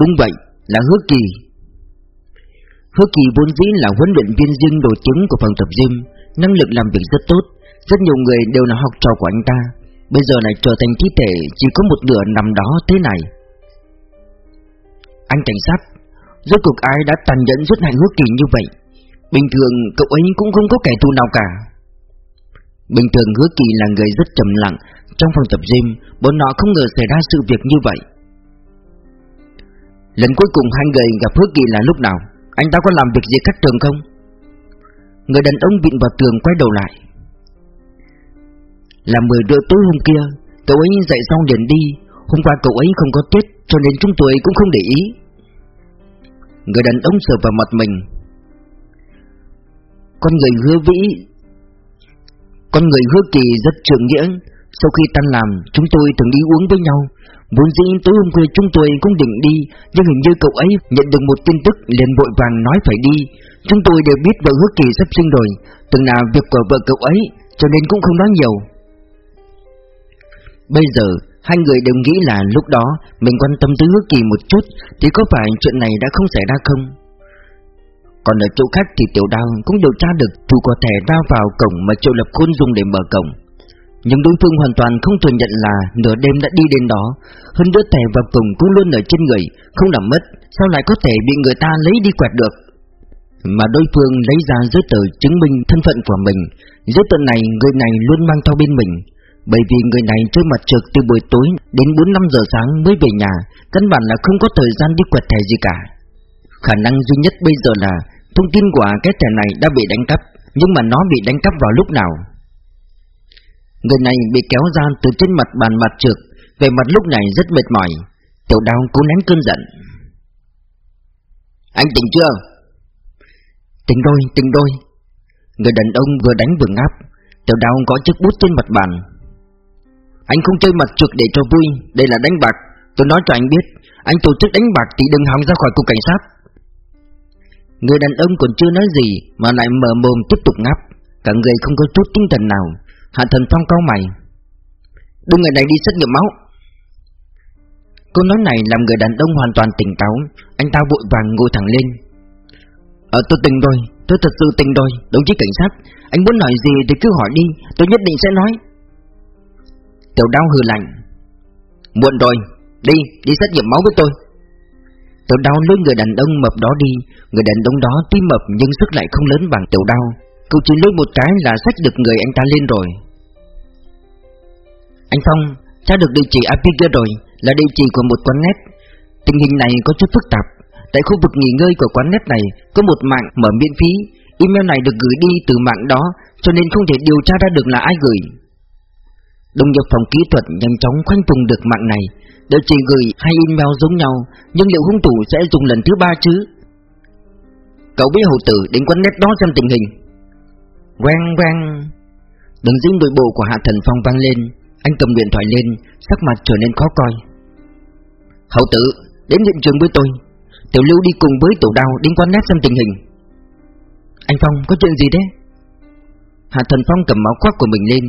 Đúng vậy, là hứa kỳ. Hứa kỳ vốn dĩ là huấn luyện viên riêng đội chứng của phòng tập gym Năng lực làm việc rất tốt Rất nhiều người đều là học trò của anh ta. Bây giờ này trở thành thi thể Chỉ có một nửa nằm đó thế này. Anh cảnh sát Rốt cuộc ai đã tàn nhẫn giết hại hứa kỳ như vậy? Bình thường cậu ấy cũng không có kẻ thù nào cả. Bình thường hứa kỳ là người rất trầm lặng Trong phòng tập gym Bọn họ không ngờ xảy ra sự việc như vậy. Lần cuối cùng hai người gặp hứa kỳ là lúc nào? Anh ta có làm việc gì khác thường không? Người đàn ông vịn vào tường quay đầu lại. Là 10 rưỡi tối hôm kia, Cậu ấy dậy xong liền đi. Hôm qua cậu ấy không có tiết Cho nên chúng tôi cũng không để ý. Người đàn ông sờ vào mặt mình. Con người hứa vĩ, Con người hứa kỳ rất trưởng nghĩa. Sau khi tan làm, Chúng tôi thường đi uống với nhau. Vốn dĩ tối hôm qua chúng tôi cũng định đi, Nhưng hình như cậu ấy nhận được một tin tức liền vội vàng nói phải đi. Chúng tôi đều biết vợ hứa kỳ sắp sinh rồi, Từng là việc của vợ cậu ấy, Cho nên cũng không nói nhiều. Bây giờ, Hai người đều nghĩ là lúc đó Mình quan tâm tới hứa kỳ một chút, Thì có phải chuyện này đã không xảy ra không? Còn ở chỗ khác thì tiểu đao Cũng điều tra được chủ có thể ra vào cổng Mà triệu lập khôn dùng để mở cổng. Nhưng đối phương hoàn toàn không thừa nhận là Nửa đêm đã đi đến đó. Hơn nữa thẻ và cổng cũng luôn ở trên người, Không làm mất, Sao lại có thể bị người ta lấy đi quẹt được? Mà đối phương lấy ra giấy tờ chứng minh thân phận của mình. Giấy tờ này, người này luôn mang theo bên mình. Bởi vì người này chơi mặt trực từ buổi tối đến 4-5 giờ sáng mới về nhà, Căn bản là không có thời gian đi quẹt thẻ gì cả. Khả năng duy nhất bây giờ là Thông tin của cái thẻ này đã bị đánh cắp, Nhưng mà nó bị đánh cắp vào lúc nào? Người này bị kéo ra từ trên mặt bàn mặt trượt Về mặt lúc này rất mệt mỏi. Tiểu đào cố nén cơn giận. Anh tỉnh chưa? Tỉnh đôi tỉnh đôi Người đàn ông vừa đánh vừa ngáp, Tiểu đào có chiếc bút trên mặt bàn. Anh không chơi mặt trượt để cho vui, Đây là đánh bạc. Tôi nói cho anh biết, Anh tổ chức đánh bạc thì đừng hòng ra khỏi cục cảnh sát. Người đàn ông còn chưa nói gì Mà lại mở mồm tiếp tục ngáp. Cả người không có chút tinh thần nào. Hạ thần phong cao mày. Đưa người này đi xét nghiệm máu. Câu nói này làm người đàn ông hoàn toàn tỉnh táo. Anh ta vội vàng ngồi thẳng lên. Ờ tôi tỉnh rồi. Tôi thật sự tỉnh rồi. Đồng chí cảnh sát Anh muốn nói gì thì cứ hỏi đi. Tôi nhất định sẽ nói. Tiểu đau hừ lạnh. Muộn rồi, đi, đi xét nghiệm máu với tôi. Tiểu đau lôi người đàn ông mập đó đi. Người đàn ông đó tuy mập nhưng sức lại không lớn bằng tiểu đau Cậu chỉ lôi một cái là xách được người anh ta lên rồi. Anh Phong, tra được địa chỉ IP kia rồi Là địa chỉ của một quán net. Tình hình này có chút phức tạp. Tại khu vực nghỉ ngơi của quán net này Có một mạng mở miễn phí. Email này được gửi đi từ mạng đó Cho nên không thể điều tra ra được là ai gửi. Đồng nghiệp phòng kỹ thuật nhanh chóng khoanh vùng được mạng này. Địa chỉ gửi hai email giống nhau Nhưng liệu hung thủ sẽ dùng lần thứ ba chứ? Cậu biết hậu tử đến quán net đó xem tình hình. Quang quang. Đường dinh đội bộ của Hạ Thần Phong vang lên. Anh cầm điện thoại lên, Sắc mặt trở nên khó coi. Hậu tử, đến hiện trường với tôi. Tiểu lưu đi cùng với tổ đào đến quán nét xem tình hình. Anh Phong, có chuyện gì thế? Hạ Thần Phong cầm máu khoác của mình lên.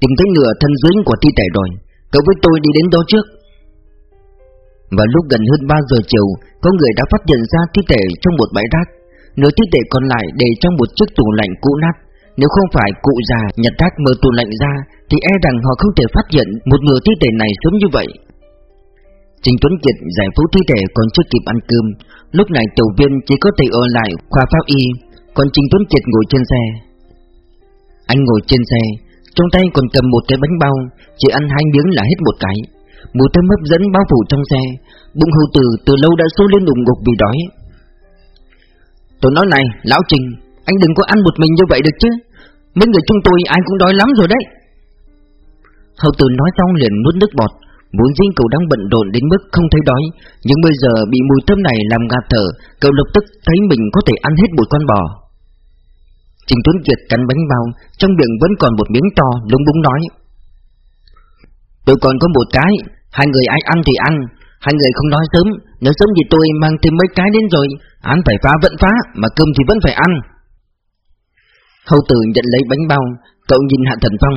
Tìm thấy nửa thân dưới của thi thể rồi. Cậu với tôi đi đến đó trước. Và lúc gần hơn 3 giờ chiều, Có người đã phát hiện ra thi thể trong một bãi rác. Nửa thi thể còn lại để trong một chiếc tủ lạnh cũ nát. Nếu không phải cụ già nhặt rác mở tủ lạnh ra Thì e rằng họ không thể phát hiện một nửa thi thể này sớm như vậy. Trình Tuấn Kiệt giải phẫu thi thể còn chưa kịp ăn cơm. Lúc này tiểu viên chỉ có thể ở lại khoa pháp y Còn Trình Tuấn Kiệt ngồi trên xe. Anh ngồi trên xe trong tay còn cầm một cái bánh bao Chỉ ăn hai miếng là hết một cái. Mùi thơm hấp dẫn bao phủ trong xe Bụng hầu tử từ lâu đã sôi lên ủng ngục vì đói. Tôi nói này, Lão Trình anh đừng có ăn một mình như vậy được chứ. Mấy người chúng tôi ai cũng đói lắm rồi đấy. Hậu tử nói xong liền nuốt nước bọt. Vốn riêng cậu đang bận rộn đến mức không thấy đói, Nhưng bây giờ bị mùi thơm này làm ngạt thở, Cậu lập tức thấy mình có thể ăn hết một con bò. Trình Tuấn Kiệt cắn bánh bao, Trong miệng vẫn còn một miếng to, lúng búng nói. Tôi còn có một cái, Hai người ai ăn thì ăn, Hai người không nói sớm, Nếu sớm thì tôi mang thêm mấy cái đến rồi. Ăn phải phá vẫn phá, Mà cơm thì vẫn phải ăn. Hầu tử nhận lấy bánh bao Cậu nhìn Hạ Thần Phong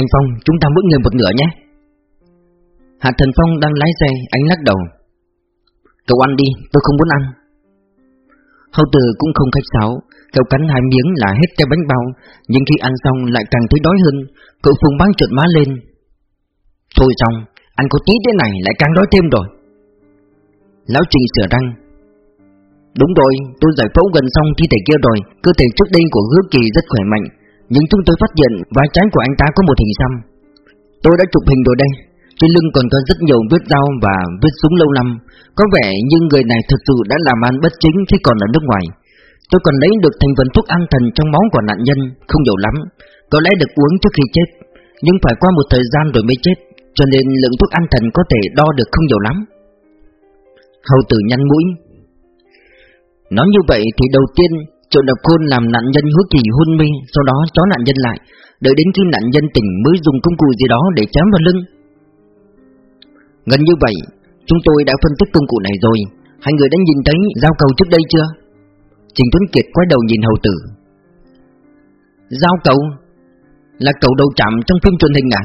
Anh Phong chúng ta mỗi người một nửa nhé Hạ Thần Phong đang lái xe, anh lắc đầu. Cậu ăn đi, tôi không muốn ăn. Hầu tử cũng không khách sáo, cậu cắn hai miếng là hết cái bánh bao, nhưng khi ăn xong lại càng thấy đói hơn. Cậu phùng băng trợn má lên. Thôi xong, ăn có tí thế này lại càng đói thêm rồi. Lão Trình sửa răng. Đúng rồi, tôi giải phẫu gần xong thi thể kia rồi, cơ thể trước đây của hứa kỳ rất khỏe mạnh, nhưng chúng tôi phát hiện vai trái của anh ta có một hình xăm. Tôi đã chụp hình rồi đây, trên lưng còn có rất nhiều vết dao và vết súng lâu năm Có vẻ như người này thực sự đã làm ăn bất chính khi còn ở nước ngoài. Tôi còn lấy được thành phần thuốc an thần trong máu của nạn nhân Không nhiều lắm Có lẽ được uống trước khi chết Nhưng phải qua một thời gian rồi mới chết Cho nên lượng thuốc an thần có thể đo được không nhiều lắm. Hầu tử nhăn mũi. Nói như vậy thì đầu tiên Triệu Đập Khôn làm nạn nhân hứa kỳ hôn mê Sau đó chó nạn nhân lại Đợi đến khi nạn nhân tỉnh mới dùng công cụ gì đó để chém vào lưng Gần như vậy, chúng tôi đã phân tích công cụ này rồi Hai người đã nhìn thấy giao cầu trước đây chưa? Trình Tuấn Kiệt quay đầu nhìn hầu tử Giao cầu? Là cầu đầu chạm trong phim truyền hình à?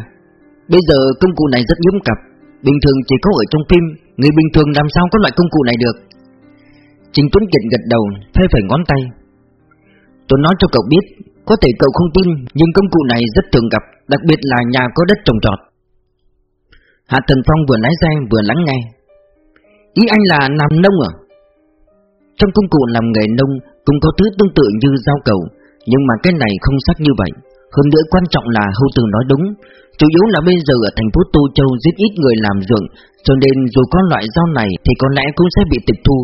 Bây giờ công cụ này rất hiếm cặp Bình thường chỉ có ở trong phim Người bình thường làm sao có loại công cụ này được Trình Tuấn Kiệt gật đầu, Phê phải ngón tay. Tôi nói cho cậu biết, Có thể cậu không tin, Nhưng công cụ này rất thường gặp, Đặc biệt là nhà có đất trồng trọt. Hạ Thần Phong vừa lái xe vừa lắng nghe. Ý anh là làm nông à? Trong công cụ làm nghề nông cũng có thứ tương tự như giao cầu, Nhưng mà cái này không sắc như vậy. Hơn nữa quan trọng là hậu từ nói đúng. Chủ yếu là bây giờ ở thành phố Tô Châu rất ít người làm ruộng, Cho nên dù có loại rau này thì có lẽ cũng sẽ bị tịch thu.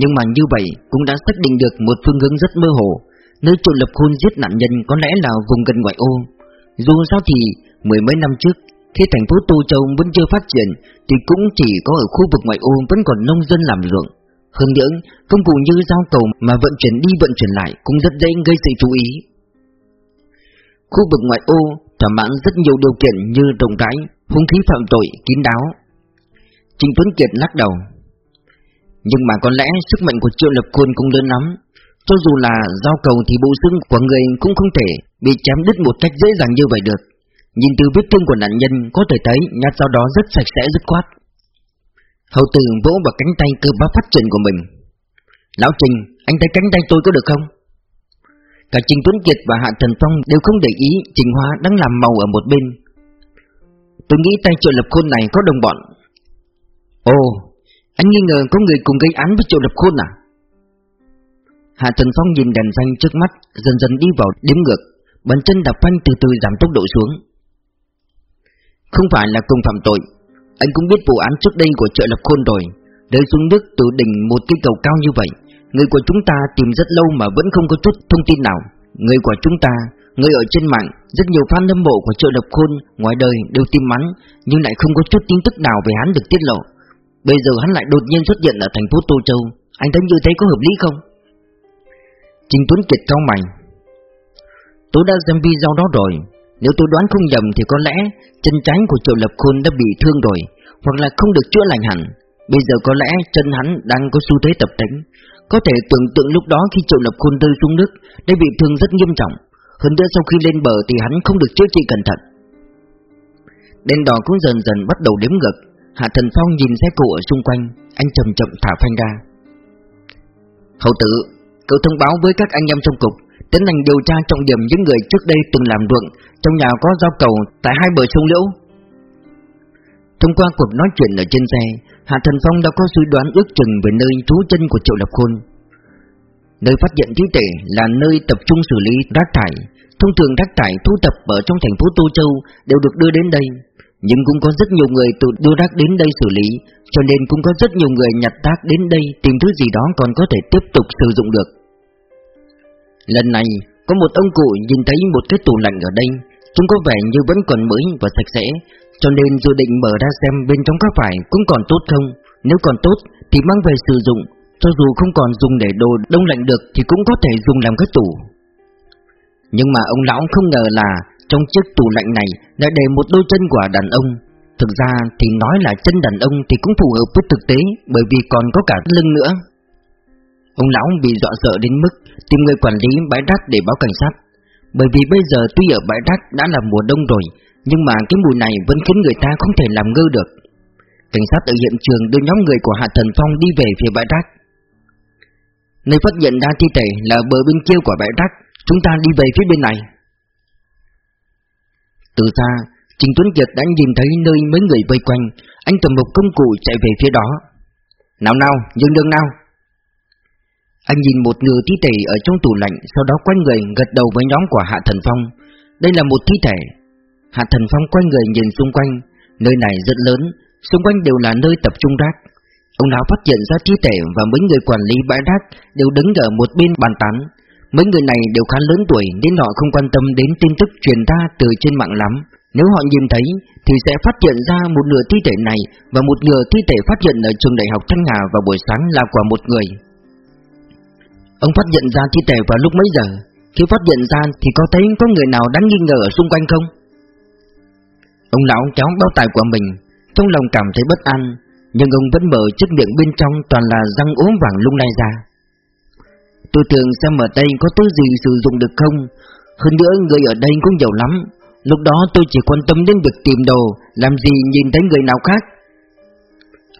Nhưng mà như vậy cũng đã xác định được một phương hướng rất mơ hồ. Nơi trụ lập Khôn giết nạn nhân có lẽ là vùng gần ngoại ô. Dù sao thì mười mấy năm trước khi thành phố Tô Châu vẫn chưa phát triển Thì cũng chỉ có ở khu vực ngoại ô vẫn còn nông dân làm ruộng. Hơn nữa, công cụ như giao cầu mà vận chuyển đi vận chuyển lại cũng rất dễ gây sự chú ý. Khu vực ngoại ô thỏa mãn rất nhiều điều kiện như rộng rãi, hung khí phạm tội, kín đáo. Trình Tuấn Kiệt lắc đầu. Nhưng mà có lẽ sức mạnh của triệu lập quân cũng lớn lắm Cho dù là giao cầu thì bộ xương của người cũng không thể bị chém đứt một cách dễ dàng như vậy được Nhìn từ vết thương của nạn nhân có thể thấy nhát dao đó rất sạch sẽ dứt khoát. Hậu tử vỗ vào cánh tay cơ bắp phát triển của mình. Lão Trình, anh thấy cánh tay tôi có được không? Cả Trình Tuấn Kiệt và Hạ Thần Phong đều không để ý Trình Hoa đang làm màu ở một bên. Tôi nghĩ tay triệu lập khôn này có đồng bọn. Ồ, anh nghi ngờ có người cùng gây án với triệu lập khôn à? Hạ Thần Phong nhìn đèn xanh trước mắt, dần dần đi vào đếm ngược, bàn chân đạp phanh từ từ giảm tốc độ xuống. Không phải là cùng phạm tội Anh cũng biết vụ án trước đây của chợ Lập Khôn rồi Rơi xuống nước từ đỉnh một cây cầu cao như vậy Người của chúng ta tìm rất lâu mà vẫn không có chút thông tin nào Người của chúng ta, người ở trên mạng Rất nhiều fan hâm mộ của chợ Lập Khôn Ngoài đời đều tìm mắn Nhưng lại không có chút tin tức nào về hắn được tiết lộ Bây giờ hắn lại đột nhiên xuất hiện ở thành phố Tô Châu Anh thấy như thế có hợp lý không? Trình Tuấn Kiệt cao mày Tôi đã xem video đó rồi nếu tôi đoán không nhầm thì có lẽ chân trái của Triệu Lập Khôn đã bị thương rồi, hoặc là không được chữa lành hẳn. Bây giờ có lẽ chân hắn đang có xu thế tập tễnh. Có thể tưởng tượng lúc đó khi Triệu Lập Khôn rơi xuống nước, đã bị thương rất nghiêm trọng. Hơn nữa sau khi lên bờ thì hắn không được chữa trị cẩn thận. Đèn đỏ cũng dần dần bắt đầu đếm ngược. Hạ Thần Phong nhìn xe cộ ở xung quanh, anh chậm chậm thả phanh ra. Hậu tử, cậu thông báo với các anh em trong cục tiến hành điều tra trọng điểm những người trước đây từng làm ruộng trong nhà có giao cầu tại hai bờ sông Liễu. Thông qua cuộc nói chuyện ở trên xe, Hạ Thần Phong đã có suy đoán ước chừng về nơi trú chân của Triệu Lập Khôn. Nơi phát hiện thi thể là nơi tập trung xử lý rác thải. Thông thường rác thải thu tập ở trong thành phố Tô Châu đều được đưa đến đây, nhưng cũng có rất nhiều người tự đưa rác đến đây xử lý, cho nên cũng có rất nhiều người nhặt rác đến đây tìm thứ gì đó còn có thể tiếp tục sử dụng được. Lần này, có một ông cụ nhìn thấy một cái tủ lạnh ở đây, chúng có vẻ như vẫn còn mới và sạch sẽ, cho nên dự định mở ra xem bên trong có phải cũng còn tốt không. Nếu còn tốt thì mang về sử dụng, cho dù không còn dùng để đồ đông lạnh được thì cũng có thể dùng làm cái tủ. Nhưng mà ông lão không ngờ là trong chiếc tủ lạnh này đã để một đôi chân của đàn ông. Thực ra thì nói là chân đàn ông thì cũng phù hợp với thực tế bởi vì còn có cả lưng nữa. Ông lão bị dọa sợ đến mức tìm người quản lý bãi rác để báo cảnh sát. Bởi vì bây giờ tuy ở bãi rác đã là mùa đông rồi, Nhưng mà cái mùi này vẫn khiến người ta không thể làm ngơ được Cảnh sát ở hiện trường đưa nhóm người của Hạ Thần Phong đi về phía bãi rác Nơi phát hiện ra thi thể là bờ bên kia của bãi rác Chúng ta đi về phía bên này từ xa Trình Tuấn Kiệt đã nhìn thấy nơi mấy người vây quanh. Anh cầm một công cụ chạy về phía đó. Nào nào, dừng đường nào? Anh nhìn một người thi thể ở trong tủ lạnh Sau đó quay người gật đầu với nhóm của Hạ Thần Phong. Đây là một thi thể. Hạ Thần Phong quay người nhìn xung quanh. Nơi này rất lớn Xung quanh đều là nơi tập trung rác. Ông lão phát hiện ra thi thể và mấy người quản lý bãi rác Đều đứng ở một bên bàn tán. Mấy người này đều khá lớn tuổi Nên họ không quan tâm đến tin tức truyền ra từ trên mạng lắm. Nếu họ nhìn thấy, Thì sẽ phát hiện ra một nửa thi thể này Và một nửa thi thể phát hiện ở trường đại học Thanh Hà vào buổi sáng là của một người. Ông phát hiện ra thi thể vào lúc mấy giờ? Khi phát hiện ra thì có thấy có người nào đáng nghi ngờ ở xung quanh không? Ông lão kéo bao tài của mình, Trong lòng cảm thấy bất an, Nhưng ông vẫn mở chiếc miệng bên trong toàn là răng ốm vàng lung lay ra. Tôi tưởng xem ở đây có thứ gì sử dụng được không. Hơn nữa người ở đây cũng giàu lắm. Lúc đó tôi chỉ quan tâm đến việc tìm đồ, Làm gì nhìn thấy người nào khác.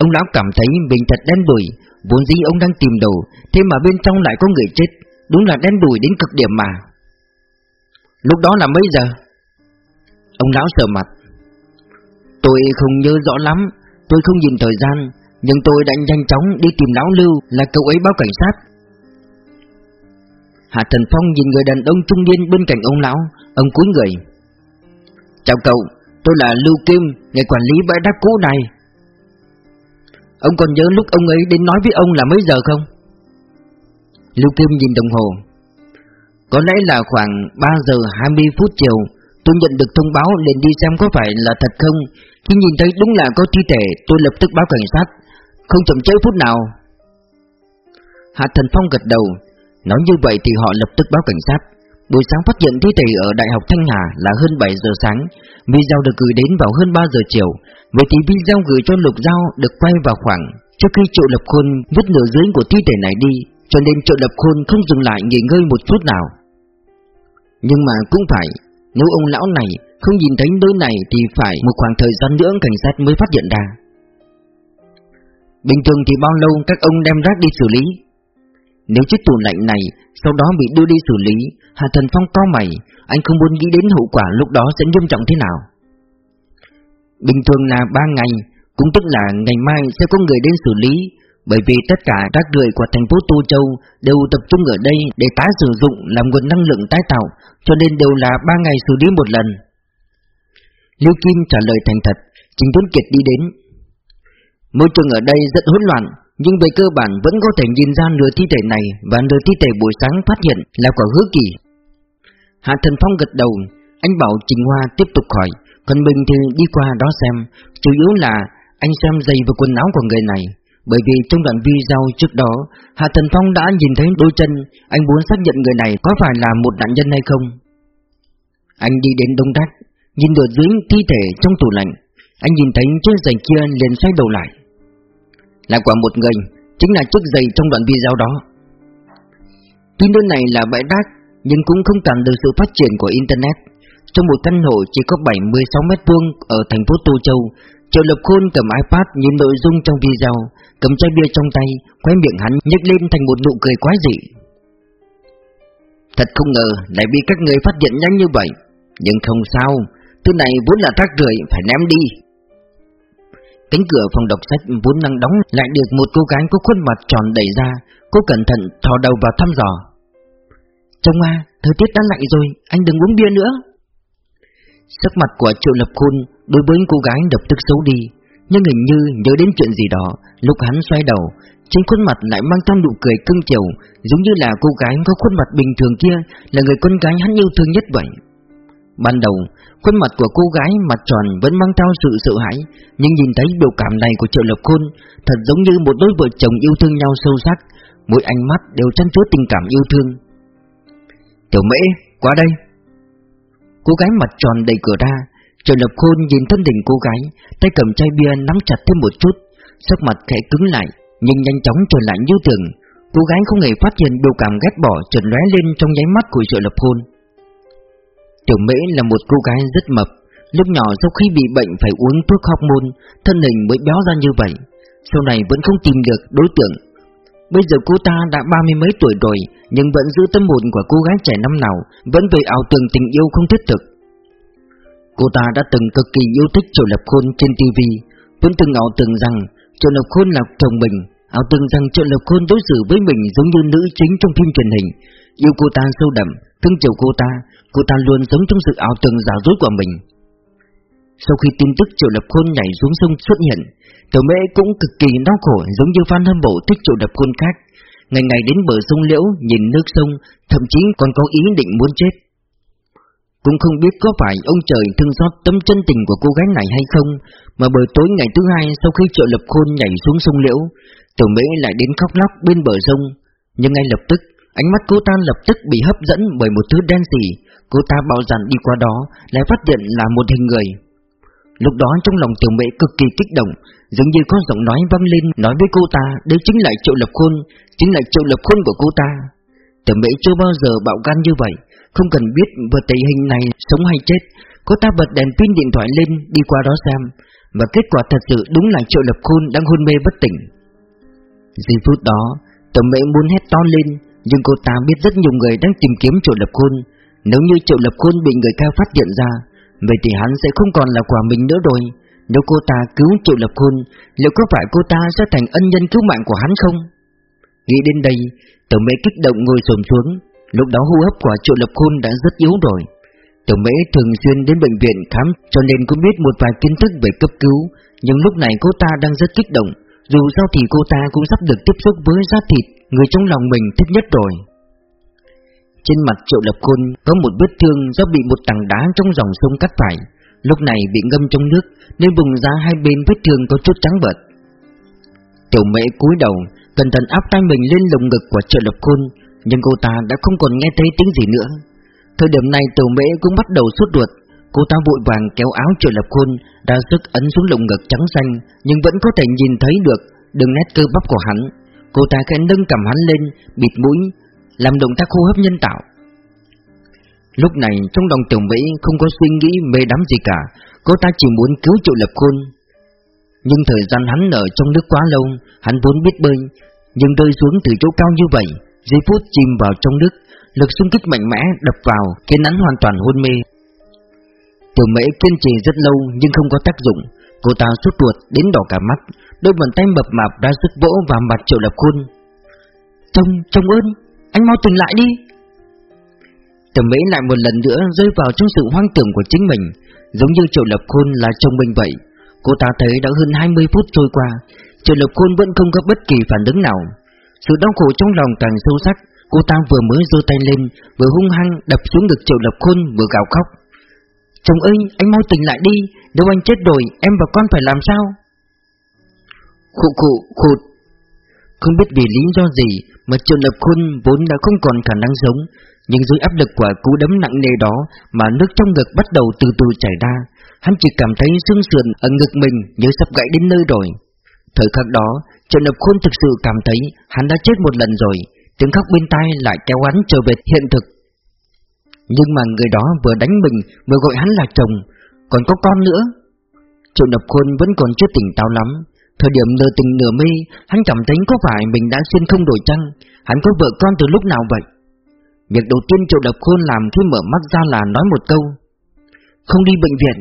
Ông lão cảm thấy mình thật đen đủi, Vốn dĩ ông đang tìm đồ, Thế mà bên trong lại có người chết. Đúng là đen đủi đến cực điểm mà. Lúc đó là mấy giờ? Ông lão sờ mặt. Tôi không nhớ rõ lắm, Tôi không nhìn thời gian, Nhưng tôi đã nhanh chóng đi tìm lão Lưu Là cậu ấy báo cảnh sát. Hạ Thần Phong nhìn người đàn ông trung niên bên cạnh ông lão, Ông cúi người. Chào cậu, Tôi là Lưu Kim, Người quản lý bãi đá cũ này. Ông còn nhớ lúc ông ấy đến nói với ông là mấy giờ không? Lưu Kim nhìn đồng hồ. Có lẽ là khoảng 3 giờ 20 phút chiều, Tôi nhận được thông báo liền đi xem có phải là thật không. Khi nhìn thấy đúng là có thi thể, Tôi lập tức báo cảnh sát. Không chậm trễ phút nào. Hạ Thần Phong gật đầu. Nói như vậy thì họ lập tức báo cảnh sát. Buổi sáng phát hiện thi thể ở Đại học Thanh Hà là hơn 7 giờ sáng. Video được gửi đến vào hơn 3 giờ chiều. Vậy thì video gửi cho Lục Giao được quay vào khoảng Trước khi Triệu Lập Khôn vứt nửa dưới của thi thể này đi, Cho nên Triệu Lập Khôn không dừng lại nghỉ ngơi một chút nào. Nhưng mà cũng phải, Nếu ông lão này không nhìn thấy nơi này Thì phải một khoảng thời gian nữa cảnh sát mới phát hiện ra. Bình thường thì bao lâu các ông đem rác đi xử lý? Nếu chiếc tủ lạnh này sau đó bị đưa đi xử lý, Hà Thần Phong co mày, anh không muốn nghĩ đến hậu quả lúc đó sẽ nghiêm trọng thế nào. Bình thường là 3 ngày, cũng tức là ngày mai sẽ có người đến xử lý, bởi vì tất cả các người của thành phố Tô Châu đều tập trung ở đây để tái sử dụng làm nguồn năng lượng tái tạo, cho nên đều là 3 ngày xử lý một lần. Lưu Kim trả lời thành thật, Trình Tuấn Kiệt đi đến. Môi trường ở đây rất hỗn loạn, nhưng về cơ bản vẫn có thể nhìn ra nửa thi thể này Và nửa thi thể buổi sáng phát hiện là của hứa kỳ. Hạ Thần Phong gật đầu, Anh bảo Trình Hoa tiếp tục hỏi, Còn mình thì đi qua đó xem, Chủ yếu là anh xem giày và quần áo của người này. Bởi vì trong đoạn video trước đó, Hạ Thần Phong đã nhìn thấy đôi chân, Anh muốn xác nhận người này có phải là một nạn nhân hay không. Anh đi đến đông đắc Nhìn được dưới thi thể trong tủ lạnh, Anh nhìn thấy chiếc giày kia liền xoay đầu lại là của một người, chính là chiếc giày trong đoạn video đó. Tuy nơi này là bãi rác, nhưng cũng không cần được sự phát triển của Internet. Trong một căn hộ chỉ có 76 mét vuông ở thành phố Tô Châu, Triệu Lập Khôn cầm iPad nhìn nội dung trong video, cầm chai bia trong tay, quay miệng hắn nhếch lên thành một nụ cười quái dị. Thật không ngờ lại bị các người phát hiện nhanh như vậy, nhưng không sao, thứ này vốn là rác rưởi phải ném đi. Cánh cửa phòng đọc sách vốn đang đóng lại được một cô gái có khuôn mặt tròn đẩy ra Cô cẩn thận thò đầu vào thăm dò. Trong à, thời tiết đã lạnh rồi, anh đừng uống bia nữa. Sắc mặt của Triệu Lập Khôn đối với cô gái đập tức xấu đi Nhưng hình như nhớ đến chuyện gì đó Lúc hắn xoay đầu Trên khuôn mặt lại mang theo nụ cười cưng chiều Giống như là cô gái có khuôn mặt bình thường kia Là người con gái hắn yêu thương nhất vậy. Ban đầu Khuôn mặt của cô gái mặt tròn vẫn mang theo sự sợ hãi Nhưng nhìn thấy biểu cảm này của Triệu Lập Khôn Thật giống như một đôi vợ chồng yêu thương nhau sâu sắc Mỗi ánh mắt đều chăn chứa tình cảm yêu thương. Tiểu mễ, qua đây. Cô gái mặt tròn đẩy cửa ra Triệu Lập Khôn nhìn thân đỉnh cô gái Tay cầm chai bia nắm chặt thêm một chút Sắc mặt khẽ cứng lại Nhưng nhanh chóng trở lại như thường. Cô gái không hề phát hiện biểu cảm ghét bỏ trần lóe lên trong nháy mắt của Triệu Lập Khôn. Tiểu Mễ là một cô gái rất mập, Lúc nhỏ sau khi bị bệnh phải uống thuốc hormone Thân hình mới béo ra như vậy. Sau này vẫn không tìm được đối tượng. Bây giờ cô ta đã ba mươi mấy tuổi rồi Nhưng vẫn giữ tâm hồn của cô gái trẻ năm nào Vẫn về ảo tưởng tình yêu không thiết thực. Cô ta đã từng cực kỳ yêu thích Triệu Lập Khôn trên TV Vẫn từng ảo tưởng rằng Triệu Lập Khôn là chồng mình Ảo tưởng rằng Triệu Lập Khôn đối xử với mình giống như nữ chính trong phim truyền hình. Yêu cô ta sâu đậm, thương chiều cô ta Cô ta luôn sống trong sự ảo tưởng giả dối của mình. Sau khi tin tức Triệu Lập Khôn nhảy xuống sông xuất hiện, Tiểu mễ cũng cực kỳ đau khổ, giống như Phan hâm Bộ thích Triệu Lập Khôn khác. Ngày ngày đến bờ sông Liễu, nhìn nước sông, Thậm chí còn có ý định muốn chết. Cũng không biết có phải ông trời thương xót tấm chân tình của cô gái này hay không, Mà buổi tối ngày thứ hai sau khi triệu lập khôn nhảy xuống sông Liễu, Tiểu mễ lại đến khóc lóc bên bờ sông, Nhưng ngay lập tức Ánh mắt cô ta lập tức bị hấp dẫn bởi một thứ đen sì. Cô ta bảo rằng đi qua đó, Lại phát hiện là một hình người. Lúc đó trong lòng tiểu mệ cực kỳ kích động Dường như có giọng nói vang lên Nói với cô ta, Đây chính là triệu lập khôn, Chính là triệu lập khôn của cô ta. Tiểu mệ chưa bao giờ bạo gan như vậy, không cần biết vừa tình hình này sống hay chết. Cô ta bật đèn pin điện thoại lên, đi qua đó xem, Và kết quả thật sự đúng là Triệu Lập Khôn đang hôn mê bất tỉnh. Giây phút đó, Tiểu mệ muốn hét to lên nhưng cô ta biết rất nhiều người đang tìm kiếm Triệu Lập Khôn. Nếu như Triệu Lập Khôn bị người cao phát hiện ra, Vậy thì hắn sẽ không còn là quả mình nữa rồi. Nếu cô ta cứu Triệu Lập Khôn, Liệu có phải cô ta sẽ thành ân nhân cứu mạng của hắn không? Nghĩ đến đây Tổng mễ kích động ngồi xổm xuống. Lúc đó hô hấp của Triệu Lập Khôn đã rất yếu rồi. Tiểu mễ thường xuyên đến bệnh viện khám, cho nên cũng biết một vài kiến thức về cấp cứu. Nhưng lúc này cô ta đang rất kích động. Dù sao thì cô ta cũng sắp được tiếp xúc với da thịt. Người trong lòng mình thích nhất rồi. Trên mặt Triệu Lập Khôn có một vết thương do bị một tảng đá trong dòng sông cắt phải, Lúc này bị ngâm trong nước Nên vùng da hai bên vết thương có chút trắng bợt. Tiểu mễ cúi đầu, Cẩn thận áp tay mình lên lồng ngực của Triệu Lập Khôn, nhưng cô ta đã không còn nghe thấy tiếng gì nữa. Thời điểm này tiểu mễ cũng bắt đầu sốt ruột, Cô ta vội vàng kéo áo triệu lập khôn Ra sức ấn xuống lồng ngực trắng xanh, Nhưng vẫn có thể nhìn thấy được Đường nét cơ bắp của hắn. Cô ta khẽ nâng cầm hắn lên, Bịt mũi, Làm động tác hô hấp nhân tạo. Lúc này, trong lòng tiểu mỹ không có suy nghĩ mê đắm gì cả, Cô ta chỉ muốn cứu triệu lập khôn. Nhưng thời gian hắn ở trong nước quá lâu, Hắn vốn biết bơi, Nhưng rơi xuống từ chỗ cao như vậy, Giây phút chìm vào trong nước, Lực xung kích mạnh mẽ đập vào, Khiến hắn hoàn toàn hôn mê. Tiểu mễ kiên trì rất lâu nhưng không có tác dụng, Cô ta sốt ruột đến đỏ cả mắt Đôi bàn tay mập mạp ra sức vỗ vào mặt triệu lập khôn. Trông, trông ơn Anh mau tỉnh lại đi. Tiểu mỹ lại một lần nữa rơi vào trong sự hoang tưởng của chính mình Giống như triệu lập khôn là chồng mình vậy. Cô ta thấy đã hơn 20 phút trôi qua Triệu lập khôn vẫn không có bất kỳ phản ứng nào. Sự đau khổ trong lòng càng sâu sắc Cô ta vừa mới giơ tay lên Vừa hung hăng đập xuống ngực triệu lập khôn vừa gào khóc. Chồng ơi anh mau tỉnh lại đi Nếu anh chết rồi em và con phải làm sao? Khụ khụ khụt Không biết vì lý do gì Mà triệu lập khôn vốn đã không còn khả năng sống Nhưng dưới áp lực của cú đấm nặng nề đó Mà nước trong ngực bắt đầu từ từ chảy ra Hắn chỉ cảm thấy xương sườn ở ngực mình như sắp gãy đến nơi rồi Thời khắc đó Trần Lập Khôn thực sự cảm thấy hắn đã chết một lần rồi, tiếng khóc bên tai lại kéo hắn trở về hiện thực. Nhưng mà người đó vừa đánh mình, vừa gọi hắn là chồng, còn có con nữa. Trần Lập Khôn vẫn còn chưa tỉnh táo lắm, thời điểm nửa tình nửa mê, hắn cảm thấy có phải mình đã xin không đổi chăng, hắn có vợ con từ lúc nào vậy? Việc đầu tiên Triệu Lập Khôn làm khi mở mắt ra là nói một câu. Không đi bệnh viện.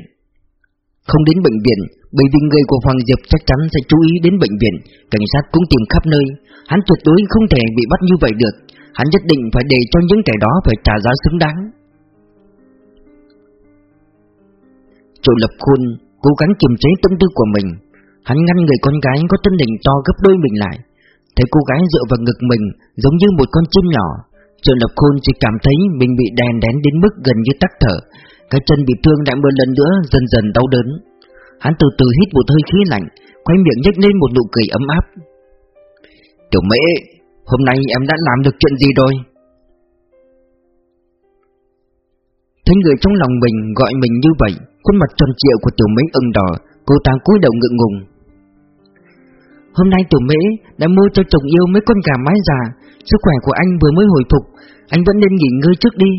Không đến bệnh viện bởi vì người của Hoàng Diệp chắc chắn sẽ chú ý đến bệnh viện. Cảnh sát cũng tìm khắp nơi. Hắn tuyệt đối không thể bị bắt như vậy được. Hắn nhất định phải để cho những kẻ đó phải trả giá xứng đáng. Triệu Lập Khôn cố gắng kiềm chế tâm tư của mình. Hắn ngăn người con gái có thân hình to gấp đôi mình lại. Thấy cô gái dựa vào ngực mình giống như một con chim nhỏ. Trường Lập Khôn chỉ cảm thấy mình bị đèn đén đến mức gần như tắc thở. Cái chân bị thương lại một lần nữa dần dần đau đớn. Hắn từ từ hít một hơi khí lạnh Quay miệng nhếch lên một nụ cười ấm áp. Tiểu mễ, Hôm nay em đã làm được chuyện gì rồi? Thấy người trong lòng mình gọi mình như vậy, Khuôn mặt tròn trịa của tiểu mễ ưng đỏ, Cô ta cúi đầu ngượng ngùng. Hôm nay tiểu mễ đã mua cho chồng yêu mấy con gà mái già. Sức khỏe của anh vừa mới hồi phục Anh vẫn nên nghỉ ngơi trước đi.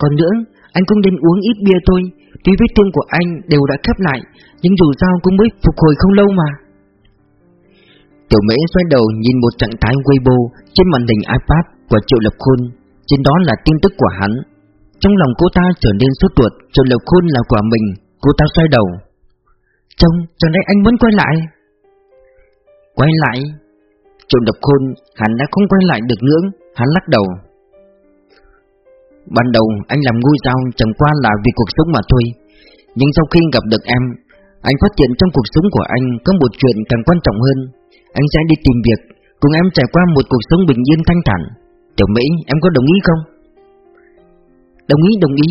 Còn nữa anh cũng nên uống ít bia thôi. Tuy vết thương của anh đều đã khép lại Nhưng dù sao cũng mới phục hồi không lâu mà. Tiểu mễ xoay đầu nhìn một trạng thái Weibo trên màn hình iPad của Triệu Lập Khôn. Trên đó là tin tức của hắn. Trong lòng cô ta trở nên sốt ruột Triệu Lập Khôn là quả mình Cô ta xoay đầu. Trông, cho nên anh muốn quay lại Quay lại. Triệu độc Khôn hắn đã không quay lại được nữa Hắn lắc đầu. Ban đầu anh làm ngôi sao chẳng qua là vì cuộc sống mà thôi. Nhưng sau khi gặp được em, Anh phát hiện trong cuộc sống của anh có một chuyện càng quan trọng hơn. Anh sẽ đi tìm việc, Cùng em trải qua một cuộc sống bình yên thanh thản. Tiểu Mỹ, em có đồng ý không? Đồng ý đồng ý.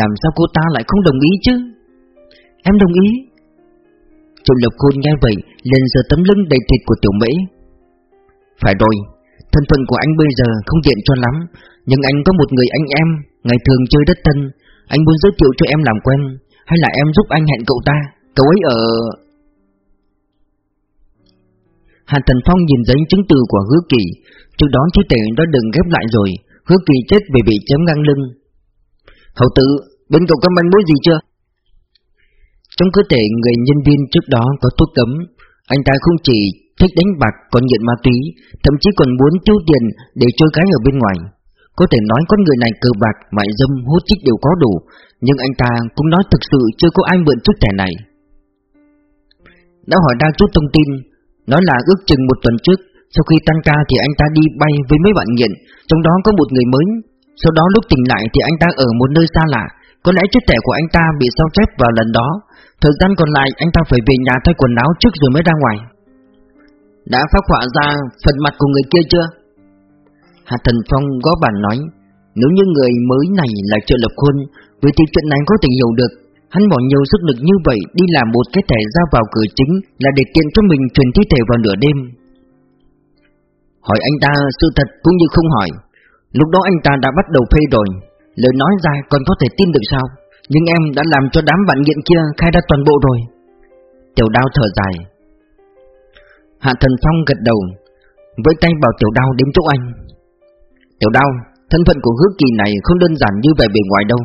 Làm sao cô ta lại không đồng ý chứ? Em đồng ý. Chu Lập Khôn nghe vậy, liền giơ tấm lưng đầy thịt của Tiểu Mỹ Phải rồi, Thân phận của anh bây giờ không tiện cho lắm, Nhưng anh có một người anh em, Ngày thường chơi đất tân Anh muốn giới thiệu cho em làm quen, Hay là em giúp anh hẹn cậu ta? Cậu ấy ở... Hàn Thần Phong nhìn giấy chứng từ của hứa kỳ Trước đó chú tể đã đừng ghép lại rồi. Hứa kỳ chết vì bị chém ngang lưng. Hậu tử, Bên cậu có manh mối gì chưa? Trong cơ thể người nhân viên trước đó có thuốc cấm Anh ta không chỉ thích đánh bạc còn nghiện ma túy, thậm chí còn muốn tiêu tiền để chơi cái ở bên ngoài. Có thể nói con người này cờ bạc, mại dâm, hút chích đều có đủ, nhưng anh ta cũng nói thực sự chưa có ai mượn chút thẻ này. Đã hỏi đa chút thông tin, nói là ước chừng một tuần trước, sau khi tăng ca thì anh ta đi bay với mấy bạn nghiện, trong đó có một người mới. Sau đó lúc tỉnh lại thì anh ta ở một nơi xa lạ, có lẽ chiếc thẻ của anh ta bị sao chép vào lần đó. Thời gian còn lại, anh ta phải về nhà thay quần áo trước rồi mới ra ngoài. Đã phát họa ra phần mặt của người kia chưa? Hạ Thần Phong gõ bàn nói, Nếu như người mới này là trợ lập khôn, Vậy thì chuyện này có thể hiểu được. Hắn bỏ nhiều sức lực như vậy Đi làm một cái thẻ ra vào cửa chính Là để tiện cho mình truyền thi thể vào nửa đêm. Hỏi anh ta sự thật cũng như không hỏi. Lúc đó anh ta đã bắt đầu phê rồi. Lời nói ra còn có thể tin được sao? Nhưng em đã làm cho đám bạn nghiện kia khai ra toàn bộ rồi. Tiểu đao thở dài. Hạ Thần Phong gật đầu, Với tay bảo Tiểu Đao đến chỗ anh. Tiểu Đao, Thân phận của hứa kỳ này không đơn giản như vẻ bề ngoài đâu.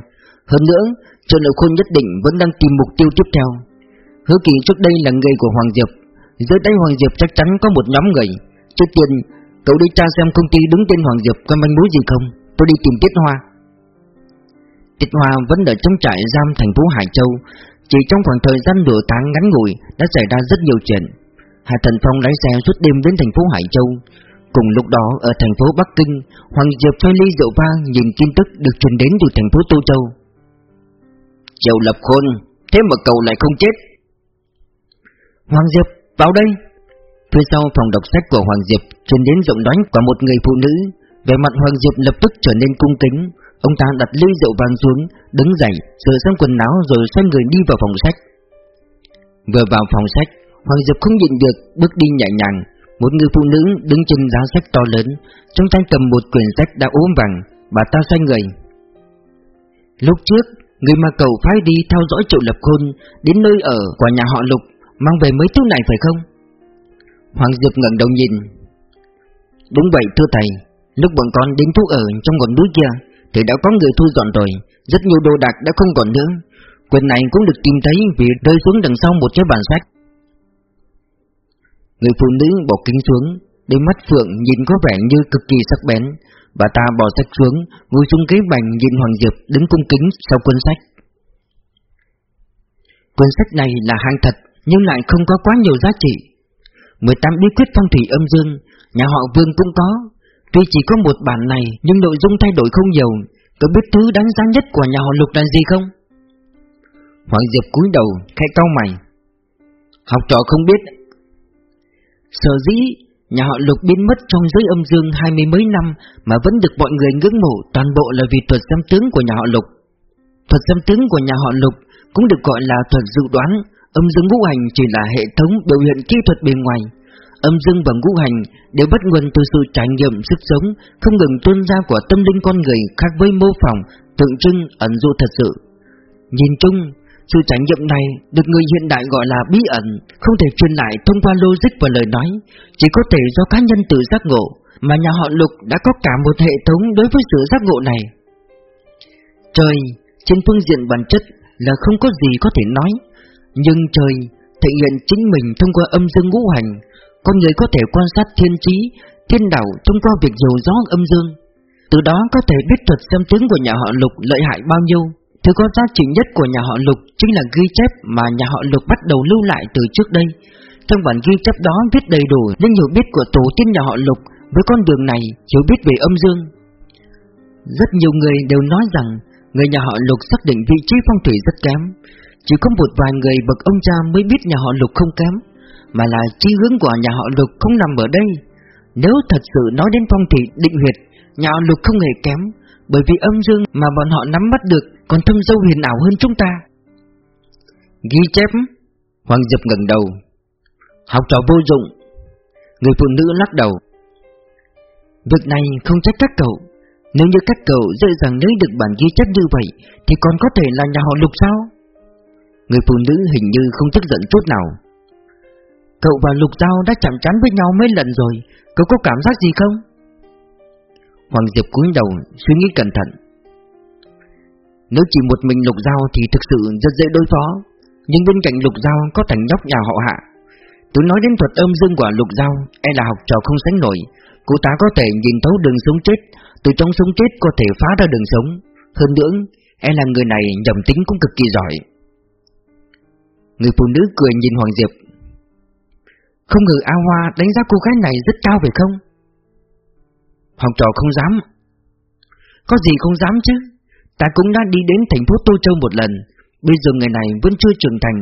Hơn nữa, Trần Nội Khôn nhất định vẫn đang tìm mục tiêu tiếp theo. Hứa kỳ trước đây là người của Hoàng Diệp, Dưới tay Hoàng Diệp chắc chắn có một nhóm người. Trước tiên, Cậu đi tra xem công ty đứng tên Hoàng Diệp có manh mối gì không? Tôi đi tìm Tiết Hoa. Tiết Hoa vẫn ở trong trại giam thành phố Hải Châu. Chỉ trong khoảng thời gian nửa tháng ngắn ngủi Đã xảy ra rất nhiều chuyện. Hà Thần Phong lái xe suốt đêm đến thành phố Hải Châu. Cùng lúc đó, ở thành phố Bắc Kinh, Hoàng Diệp phơi ly rượu vang nhìn tin tức được truyền đến từ thành phố Tô Châu. Châu Lập Khôn, Thế mà cậu lại không chết. Hoàng Diệp, vào đây. Phía sau phòng đọc sách của Hoàng Diệp Truyền đến giọng nói của một người phụ nữ. Về mặt Hoàng Diệp lập tức trở nên cung kính. Ông ta đặt ly rượu vang xuống Đứng dậy, sửa sang quần áo rồi xoay người đi vào phòng sách. Vừa vào phòng sách Hoàng Diệp không nhịn được bước đi nhẹ nhàng. Một người phụ nữ đứng trên giá sách to lớn Trong tay cầm một quyển sách đã ốm vàng. Bà ta xoay người. Lúc trước Người mà cậu phái đi theo dõi triệu lập khôn Đến nơi ở của nhà họ Lục Mang về mấy thứ này phải không? Hoàng Diệp ngẩng đầu nhìn. Đúng vậy thưa thầy. Lúc bọn con đến thu ở trong ngọn núi kia thì đã có người thu dọn rồi. Rất nhiều đồ đạc đã không còn nữa. Quyền này cũng được tìm thấy vì rơi xuống đằng sau một cái bản sách. Người phụ nữ bỏ kính xuống, Đôi mắt Phượng nhìn có vẻ như cực kỳ sắc bén. Bà ta bỏ sách xuống, Ngồi xuống ghế bành nhìn Hoàng Diệp đứng cung kính sau cuốn sách. Cuốn sách này là hàng thật, Nhưng lại không có quá nhiều giá trị. 18 bí quyết phong thủy âm dương, Nhà họ Vương cũng có. Tuy chỉ có một bản này Nhưng nội dung thay đổi không nhiều Có biết thứ đáng giá nhất của nhà họ Lục là gì không? Hoàng Diệp cúi đầu, khẽ cau mày Học trò không biết Sở dĩ nhà họ Lục biến mất trong giới âm dương hai mươi mấy năm mà vẫn được mọi người ngưỡng mộ toàn bộ là vì thuật xem tướng của nhà họ Lục. Thuật xem tướng của nhà họ Lục cũng được gọi là thuật dự đoán, âm dương ngũ hành chỉ là hệ thống biểu hiện kỹ thuật bên ngoài. Âm dương và ngũ hành đều bắt nguồn từ sự trải nghiệm sức sống không ngừng tuôn ra của tâm linh con người khác với mô phỏng, tượng trưng, ẩn dụ thật sự. Nhìn chung, sự trải nghiệm này được người hiện đại gọi là bí ẩn, không thể truyền lại thông qua logic và lời nói, chỉ có thể do cá nhân tự giác ngộ, mà nhà họ Lục đã có cả một hệ thống đối với sự giác ngộ này. Trời, Trên phương diện bản chất là không có gì có thể nói Nhưng trời thể hiện chính mình thông qua âm dương ngũ hành con người có thể quan sát thiên trí, thiên đạo thông qua việc hiểu rõ âm dương. Từ đó có thể biết thuật xem tướng của nhà họ Lục lợi hại bao nhiêu. Thứ có giá trị nhất của nhà họ Lục chính là ghi chép mà nhà họ Lục bắt đầu lưu lại từ trước đây. Trong bản ghi chép đó viết đầy đủ những hiểu biết của tổ tiên nhà họ Lục Với con đường này hiểu biết về âm dương. Rất nhiều người đều nói rằng Người nhà họ Lục xác định vị trí phong thủy rất kém. Chỉ có một vài người bậc ông cha mới biết nhà họ Lục không kém. Mà là chi hướng của nhà họ Lục không nằm ở đây. Nếu thật sự nói đến phong thủy định huyệt, Nhà họ Lục không hề kém, Bởi vì âm dương mà bọn họ nắm bắt được Còn thâm sâu huyền ảo hơn chúng ta. Ghi chép. Hoàng Diệp ngẩng đầu. Học trò vô dụng. Người phụ nữ lắc đầu. Việc này không trách các cậu. Nếu như các cậu dễ dàng lấy được bản ghi chép như vậy, Thì còn có thể là nhà họ lục sao? Người phụ nữ hình như không tức giận chút nào. Cậu và lục giao đã chạm chán với nhau mấy lần rồi, Cậu có cảm giác gì không? Hoàng Diệp cúi đầu suy nghĩ cẩn thận. Nếu chỉ một mình lục giao thì thực sự rất dễ đối phó, Nhưng bên cạnh lục giao có thằng nhóc nhà họ hạ. Tôi nói đến thuật âm dương của lục giao E là học trò không sánh nổi. Cô ta có thể nhìn thấu đường sống chết, từ trong sống chết có thể phá ra đường sống. Hơn nữa E là người này nhầm tính cũng cực kỳ giỏi. Người phụ nữ cười nhìn Hoàng Diệp. Không ngờ A Hoa đánh giá cô gái này rất cao phải không? Học trò không dám. Có gì không dám chứ? Ta cũng đã đi đến thành phố Tô Châu một lần. Bây giờ người này vẫn chưa trưởng thành.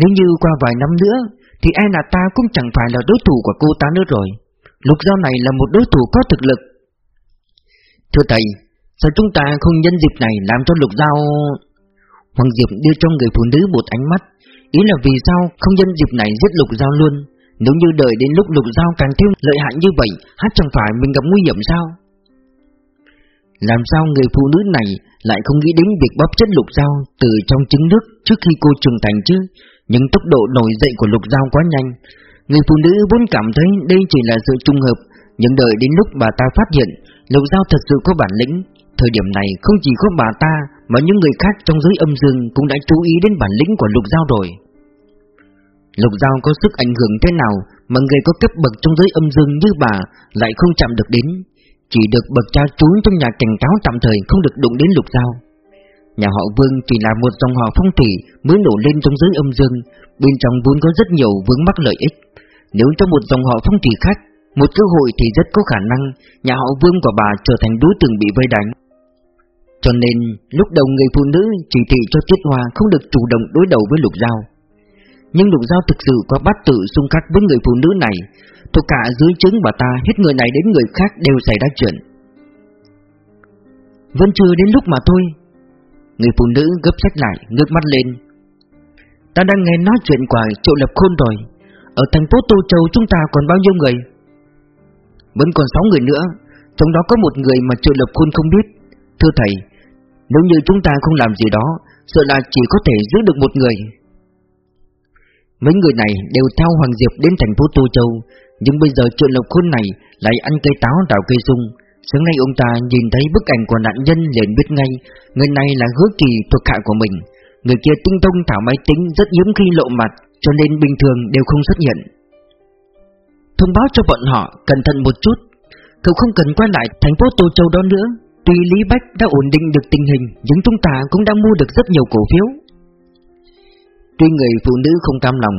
Nếu như qua vài năm nữa Thì ai là ta cũng chẳng phải là đối thủ của cô ta nữa rồi. Lục giao này là một đối thủ có thực lực. Thưa thầy, sao chúng ta không nhân dịp này làm cho lục giao... Hoàng Diệp đưa cho người phụ nữ một ánh mắt. Ý là vì sao không nhân dịp này giết lục giao luôn? Nếu như đợi đến lúc lục giao càng thêm lợi hại như vậy, Hát chẳng phải mình gặp nguy hiểm sao? Làm sao người phụ nữ này lại không nghĩ đến việc bóp chết lục giao Từ trong trứng nước trước khi cô trưởng thành chứ? Nhưng tốc độ nổi dậy của lục giao quá nhanh. Người phụ nữ vốn cảm thấy đây chỉ là sự trùng hợp, Nhưng đợi đến lúc bà ta phát hiện, Lục Giao thật sự có bản lĩnh. Thời điểm này không chỉ có bà ta, Mà những người khác trong giới âm dương Cũng đã chú ý đến bản lĩnh của Lục Giao rồi. Lục Giao có sức ảnh hưởng thế nào Mà người có cấp bậc trong giới âm dương như bà Lại không chạm được đến Chỉ được bậc cha chú trong nhà cảnh cáo tạm thời, Không được đụng đến Lục Giao Nhà họ Vương chỉ là một dòng họ phong thủy Mới nổ lên trong giới âm dương, Bên trong vốn có rất nhiều vướng mắc lợi ích Nếu trong một dòng họ phong thủy khác, một cơ hội thì rất có khả năng nhà họ Vương của bà trở thành đối tượng bị vây đánh. Cho nên, lúc đầu người phụ nữ chỉ thị cho Tiết Hoa không được chủ động đối đầu với Lục Giao. Nhưng Lục Giao thực sự có bắt tự xung khắc với người phụ nữ này, thuộc cả dưới chứng bà ta hết người này đến người khác đều xảy ra chuyện. Vẫn chưa đến lúc mà thôi. Người phụ nữ gấp sách lại, ngước mắt lên. Ta đang nghe nói chuyện của Triệu Lập Khôn rồi. Ở thành phố Tô Châu chúng ta còn bao nhiêu người? Vẫn còn 6 người nữa Trong đó có một người mà Triệu Lập Khôn không biết Thưa thầy Nếu như chúng ta không làm gì đó Sợ là chỉ có thể giữ được một người Mấy người này đều theo Hoàng Diệp đến thành phố Tô Châu, Nhưng bây giờ chuyện lộc Khôn này Lại ăn cây táo đào cây sung. Sáng nay ông ta nhìn thấy bức ảnh của nạn nhân liền biết ngay, Người này là hứa kỳ thuộc hạ của mình. Người kia tinh thông thảo máy tính, rất hiếm khi lộ mặt, Cho nên bình thường đều không xuất hiện. Thông báo cho bọn họ, cẩn thận một chút. Cậu không cần quay lại thành phố Tô Châu đó nữa. Tuy Lý Bách đã ổn định được tình hình, Nhưng chúng ta cũng đã mua được rất nhiều cổ phiếu. Tuy người phụ nữ không cam lòng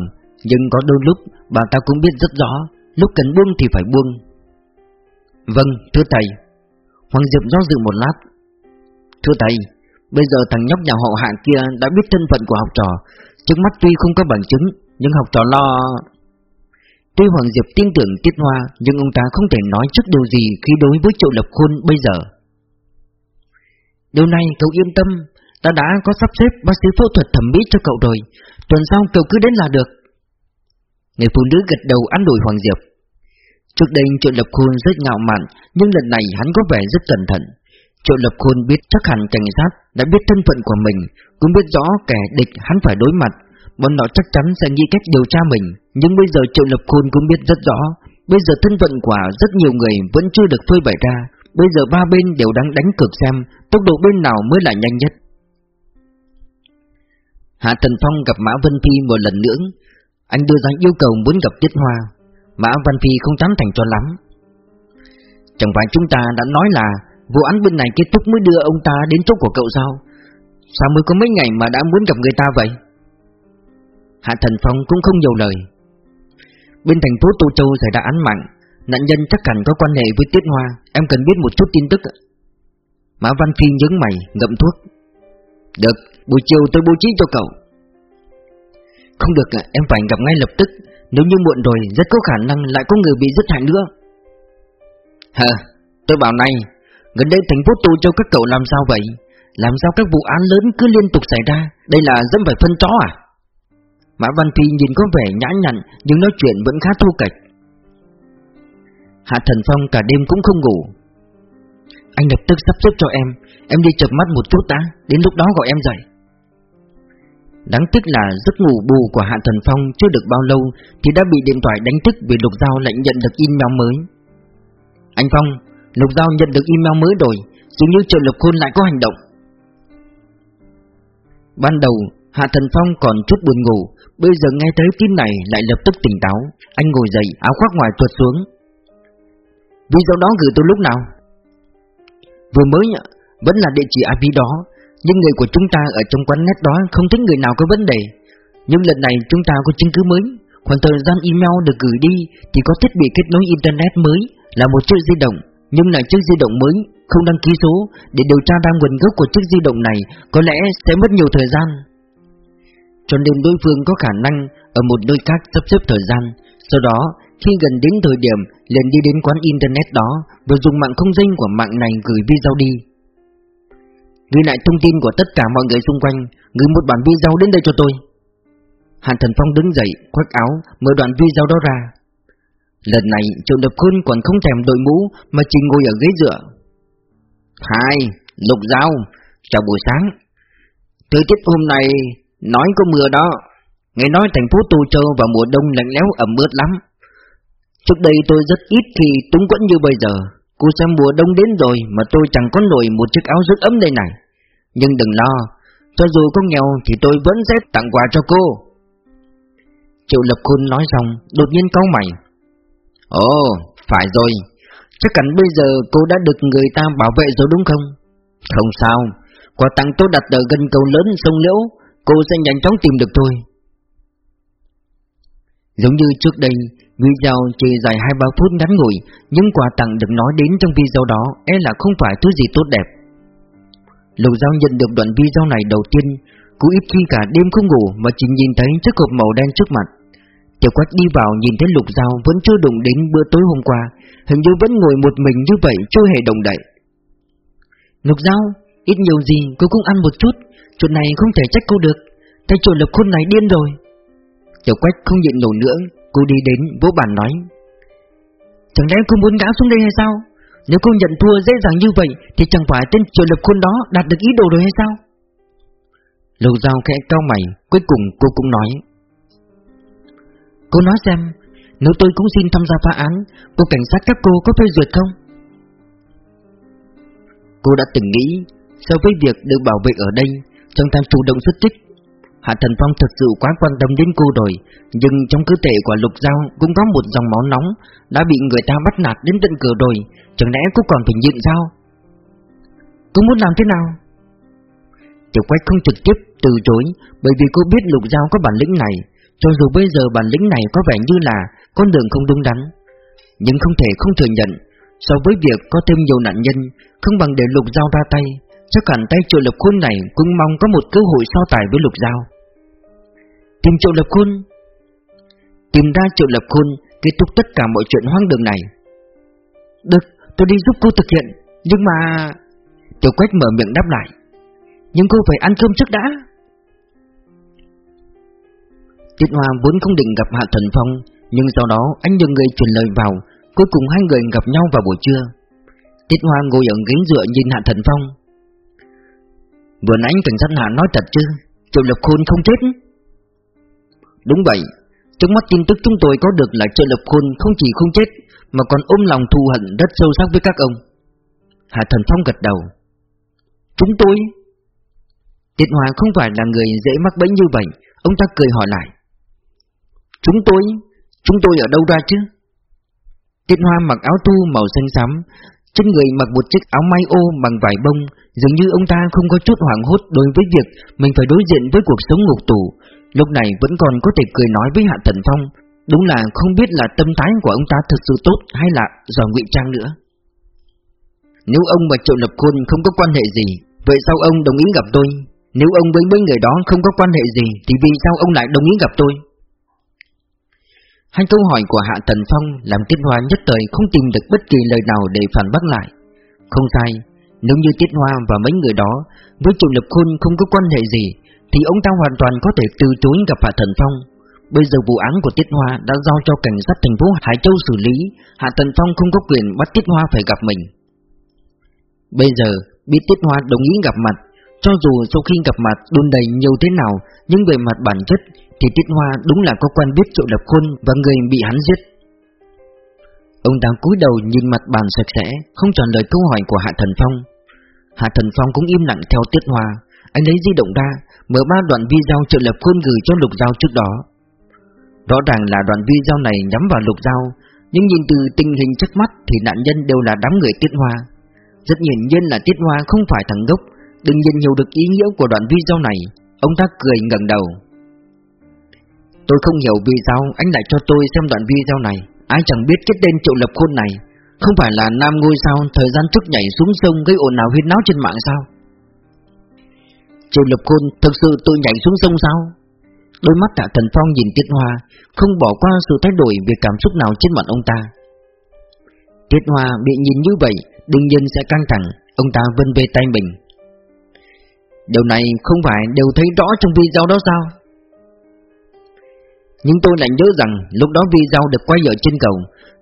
Nhưng có đôi lúc bà ta cũng biết rất rõ Lúc cần buông thì phải buông. Vâng, thưa thầy. Hoàng Diệp do dự một lát. Thưa thầy Bây giờ thằng nhóc nhà họ hạng kia đã biết thân phận của học trò. Trước mắt tuy không có bằng chứng Nhưng học trò lo. Tuy Hoàng Diệp tin tưởng Tiết Hoa Nhưng ông ta không thể nói trước điều gì Khi đối với Triệu Lập Khôn bây giờ. Điều này cậu yên tâm Ta đã có sắp xếp bác sĩ phẫu thuật thẩm mỹ cho cậu rồi. Tuần sau cậu cứ đến là được. Người phụ nữ gật đầu ăn đổi Hoàng Diệp. Trước đây Triệu Lập Khôn rất ngạo mạn, Nhưng lần này hắn có vẻ rất cẩn thận. Triệu Lập Khôn biết chắc hẳn cảnh sát đã biết thân phận của mình, Cũng biết rõ kẻ địch hắn phải đối mặt. Bọn nó chắc chắn sẽ nghĩ cách điều tra mình, Nhưng bây giờ Triệu Lập Khôn cũng biết rất rõ, Bây giờ thân phận của rất nhiều người vẫn chưa được phơi bày ra. Bây giờ ba bên đều đang đánh cược xem Tốc độ bên nào mới là nhanh nhất. Hạ Thần Phong gặp Mã Vân Phi một lần nữa. Anh đưa ra yêu cầu muốn gặp Tiết Hoa. Mã Vân Phi không tán thành cho lắm. Chẳng phải chúng ta đã nói là Vụ án bên này kết thúc mới đưa ông ta đến chỗ của cậu sao? Sao mới có mấy ngày mà đã muốn gặp người ta vậy? Hạ Thần Phong cũng không nhiều lời. Bên thành phố Tô Châu xảy ra án mạng. Nạn nhân chắc hẳn có quan hệ với Tiết Hoa. Em cần biết một chút tin tức Mã Văn Phi nhướng mày, ngậm thuốc. Được, buổi chiều tôi bố trí cho cậu. Không được, em phải gặp ngay lập tức. Nếu như muộn rồi rất có khả năng lại có người bị giết hại nữa. Hờ, tôi bảo này Gần đây thành phố tù cho các cậu làm sao vậy? Làm sao các vụ án lớn cứ liên tục xảy ra? Đây là dẫm phải phân chó à? Mã Văn Phi nhìn có vẻ nhã nhặn Nhưng nói chuyện vẫn khá thô kệch Hạ Thần Phong cả đêm cũng không ngủ. Anh lập tức sắp xếp cho em. Em đi chợp mắt một chút đã Đến lúc đó gọi em dậy. Đáng tiếc là giấc ngủ bù của Hạ Thần Phong chưa được bao lâu Thì đã bị điện thoại đánh thức vì Lục Giao lại nhận được email mới. Anh Phong, Lục Giao nhận được email mới rồi Dường như Triệu Lục Khôn lại có hành động. Ban đầu Hạ Thần Phong còn chút buồn ngủ Bây giờ nghe thấy tin này lại lập tức tỉnh táo. Anh ngồi dậy áo khoác ngoài tuột xuống. Vì Video đó gửi tôi lúc nào? Vừa mới Vẫn là địa chỉ IP đó, Nhưng người của chúng ta ở trong quán net đó Không thấy người nào có vấn đề. Nhưng lần này chúng ta có chứng cứ mới, Khoảng thời gian email được gửi đi Thì có thiết bị kết nối internet mới, Là một chiếc di động. Nhưng là chiếc di động mới, Không đăng ký số, Để điều tra ra nguồn gốc của chiếc di động này, Có lẽ sẽ mất nhiều thời gian. Cho nên đối phương có khả năng Ở một nơi khác sắp xếp thời gian, Sau đó khi gần đến thời điểm liền đi đến quán internet đó Và dùng mạng không dây của mạng này gửi video đi. Gửi lại thông tin của tất cả mọi người xung quanh Gửi một bản video đến đây cho tôi. Hàn Thần Phong đứng dậy, khoác áo, mở đoạn video đó ra. Lần này Triệu đập Khôn còn không thèm đội mũ Mà chỉ ngồi ở ghế dựa. Hai, Lục Giao Chào buổi sáng. Thời tiết hôm nay Nói có mưa đó. Nghe nói thành phố Tô Châu vào mùa đông lạnh lẽo ẩm ướt lắm. Trước đây tôi rất ít khi túng quẫn như bây giờ. Cô xem mùa đông đến rồi mà tôi chẳng có nổi một chiếc áo rất ấm đây này. Nhưng đừng lo, Cho dù có nghèo thì tôi vẫn sẽ tặng quà cho cô. Triệu Lập Khôn nói xong, Đột nhiên cau mày. Ồ, phải rồi. Chắc hẳn bây giờ cô đã được người ta bảo vệ rồi đúng không? Không sao. Quà tặng tôi đặt ở gần cầu lớn sông Liễu, Cô sẽ nhanh chóng tìm được tôi. Giống như trước đây Video chỉ dài 2-3 phút ngắn ngủi, Nhưng quà tặng được nói đến trong video đó E là không phải thứ gì tốt đẹp. Lục Giao nhận được đoạn video này đầu tiên, Cô ít khi cả đêm không ngủ Mà chỉ nhìn thấy chiếc hộp màu đen trước mặt. Tiểu quách đi vào nhìn thấy Lục Giao Vẫn chưa đụng đến bữa tối hôm qua, Hình như vẫn ngồi một mình như vậy Chưa hề động đậy. Lục Giao, Ít nhiều gì, cô cũng ăn một chút, Chuyện này không thể trách cô được, Tay chủ lập khôn này điên rồi. Tiểu quách không nhịn nổi nữa Cô đi đến vỗ bàn nói, Chẳng lẽ cô muốn ngã xuống đây hay sao? Nếu cô nhận thua dễ dàng như vậy, Thì chẳng phải tên triệu lập khôn đó đạt được ý đồ rồi hay sao? Lầu dao khẽ cao mày, Cuối cùng cô cũng nói, Cô nói xem, Nếu tôi cũng xin tham gia phá án, Cô cảnh sát các cô có phê duyệt không? Cô đã từng nghĩ, So với việc được bảo vệ ở đây Chẳng tham chủ động xuất kích Hạ Thần Phong thật sự quá quan tâm đến cô rồi, Nhưng trong cơ thể của Lục Giao cũng có một dòng máu nóng Đã bị người ta bắt nạt đến tận cửa rồi, Chẳng lẽ cô còn phải nhịn sao? Cô muốn làm thế nào? Tiểu Quách không trực tiếp từ chối, Bởi vì cô biết Lục Giao có bản lĩnh này, Cho dù bây giờ bản lĩnh này có vẻ như là Con đường không đúng đắn, Nhưng không thể không thừa nhận, So với việc có thêm nhiều nạn nhân, Không bằng để Lục Giao ra tay, Chắc hẳn tay triệu lập khuôn này cũng mong có một cơ hội so tài với Lục Giao. Tìm triệu lập khôn. Tìm ra triệu lập khôn Kết thúc tất cả mọi chuyện hoang đường này. Được, tôi đi giúp cô thực hiện Nhưng mà... Tiểu quách mở miệng đáp lại. Nhưng cô phải ăn cơm trước đã. Tiết Hoa vốn không định gặp Hạ Thần Phong Nhưng sau đó anh nhờ người truyền lời vào Cuối cùng hai người gặp nhau vào buổi trưa. Tiết Hoa ngồi ở ghế dựa nhìn Hạ Thần Phong. Vừa nãy cảnh sát Hạ nói thật chứ? Triệu Lập Khôn không chết? Đúng vậy Trước mắt tin tức chúng tôi có được là trợ Lập Khôn không chỉ không chết Mà còn ôm lòng thù hận rất sâu sắc với các ông. Hạ Thần Phong gật đầu. Chúng tôi? Tiệt hòa không phải là người dễ mắc bẫy như vậy Ông ta cười hỏi lại. Chúng tôi, chúng tôi ở đâu ra chứ? tiệt Hoa mặc áo tu màu xanh xám Trên người mặc một chiếc áo may ô bằng vải bông Dường như ông ta không có chút hoảng hốt đối với việc Mình phải đối diện với cuộc sống ngục tù Lúc này vẫn còn có thể cười nói với Hạ Thần Phong. Đúng là không biết là tâm thái của ông ta thực sự tốt hay là do ngụy trang nữa. Nếu ông và Triệu Lập Khôn không có quan hệ gì Vậy sao ông đồng ý gặp tôi? Nếu ông với mấy người đó không có quan hệ gì Thì vì sao ông lại đồng ý gặp tôi? Hai câu hỏi của Hạ Thần Phong làm Tiết Hoa nhất thời không tìm được bất kỳ lời nào để phản bác lại. Không sai, nếu như Tiết Hoa và mấy người đó với Triệu Lập Khôn không có quan hệ gì, thì ông ta hoàn toàn có thể từ chối gặp Hạ Thần Phong. Bây giờ vụ án của Tiết Hoa đã giao cho cảnh sát thành phố Hải Châu xử lý, Hạ Thần Phong không có quyền bắt Tiết Hoa phải gặp mình. Bây giờ, biết Tiết Hoa đồng ý gặp mặt, cho dù sau khi gặp mặt đun đầy nhiều thế nào, nhưng về mặt bản chất thì Tiết Hoa đúng là có quan biết Triệu Lập Khôn và người bị hắn giết. Ông ta cúi đầu nhìn mặt bàn sạch sẽ, không trả lời câu hỏi của Hạ Thần Phong. Hạ Thần Phong cũng im lặng theo Tiết Hoa, anh lấy di động ra, mở ba đoạn video Triệu Lập Khôn gửi cho Lục Giao trước đó. Rõ ràng là đoạn video này nhắm vào Lục Giao, nhưng nhìn từ tình hình trước mắt thì nạn nhân đều là đám người Tiết Hoa. Rất hiển nhiên là Tiết Hoa không phải thằng gốc, đừng nhìn hiểu được ý nghĩa của đoạn video này. Ông ta cười ngẩng đầu. Tôi không hiểu vì sao anh lại cho tôi xem đoạn video này Ai chẳng biết cái tên triệu lập khôn này Không phải là nam ngôi sao thời gian trước nhảy xuống sông gây ồn ào huyên náo trên mạng sao Triệu lập khôn thực sự tự nhảy xuống sông sao? Đôi mắt tạ thần phong nhìn Tiết Hoa, Không bỏ qua sự thay đổi về cảm xúc nào trên mặt ông ta. Tiết Hoa bị nhìn như vậy, Đương nhiên sẽ căng thẳng, Ông ta vân về tay mình. Điều này không phải đều thấy rõ trong video đó sao? Nhưng tôi lại nhớ rằng lúc đó video được quay ở trên cầu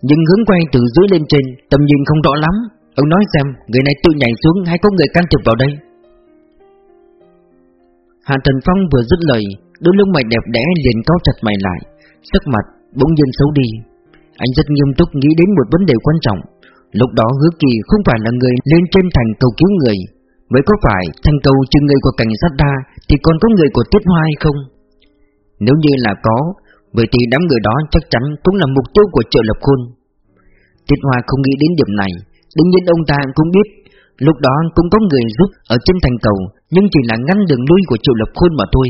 Nhưng hướng quay từ dưới lên trên, Tầm nhìn không rõ lắm. Ông nói xem, người này tự nhảy xuống hay có người can thiệp vào đây? Hạ Thần Phong vừa dứt lời, Đôi lông mày đẹp đẽ liền cao chặt mày lại, Sắc mặt bỗng nhiên xấu đi. Anh rất nghiêm túc nghĩ đến một vấn đề quan trọng. Lúc đó hứa kỳ không phải là người lên trên thành cầu cứu người Vậy có phải thành cầu trừ người của cảnh sát đa Thì còn có người của tiết hoa hay không? Nếu như là có, Vậy thì đám người đó chắc chắn cũng là mục tiêu của Triệu lập khôn. Tiết Hoa không nghĩ đến điểm này, Đương nhiên ông ta cũng biết Lúc đó cũng có người giúp ở trên thành cầu, Nhưng chỉ là ngăn đường lui của triệu lập khôn mà thôi.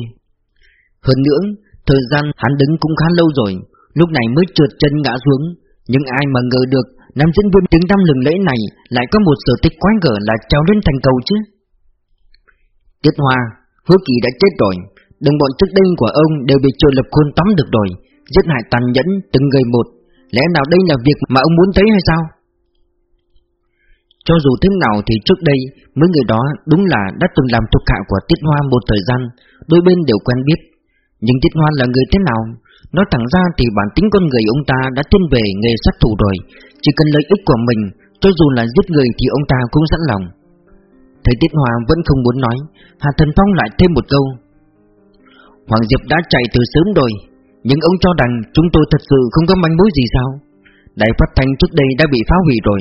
Hơn nữa, Thời gian hắn đứng cũng khá lâu rồi, Lúc này mới trượt chân ngã xuống. Nhưng ai mà ngờ được, Nam diễn viên tiếng năm lừng lễ này Lại có một sở thích quái gở là trèo lên thành cầu chứ? Tiết Hoa, Hứa kỳ đã chết rồi. Đồng bọn trước đây của ông đều bị Triệu Lập Khôn tóm được rồi, Giết hại tàn nhẫn từng người một. Lẽ nào đây là việc mà ông muốn thấy hay sao? Cho dù thế nào thì trước đây, Mấy người đó đúng là đã từng làm thuộc hạ của Tiết Hoa một thời gian, Đôi bên đều quen biết. Nhưng Tiết Hoa là người thế nào? Nói thẳng ra thì bản tính con người ông ta đã thiên về nghề sát thủ rồi, Chỉ cần lợi ích của mình, Cho dù là giết người thì ông ta cũng sẵn lòng. Thấy Tiết Hoa vẫn không muốn nói, Hà Thần Phong lại thêm một câu. Hoàng Diệp đã chạy từ sớm rồi, Nhưng ông cho rằng chúng tôi thật sự không có manh mối gì sao? Đài phát thanh trước đây đã bị phá hủy rồi,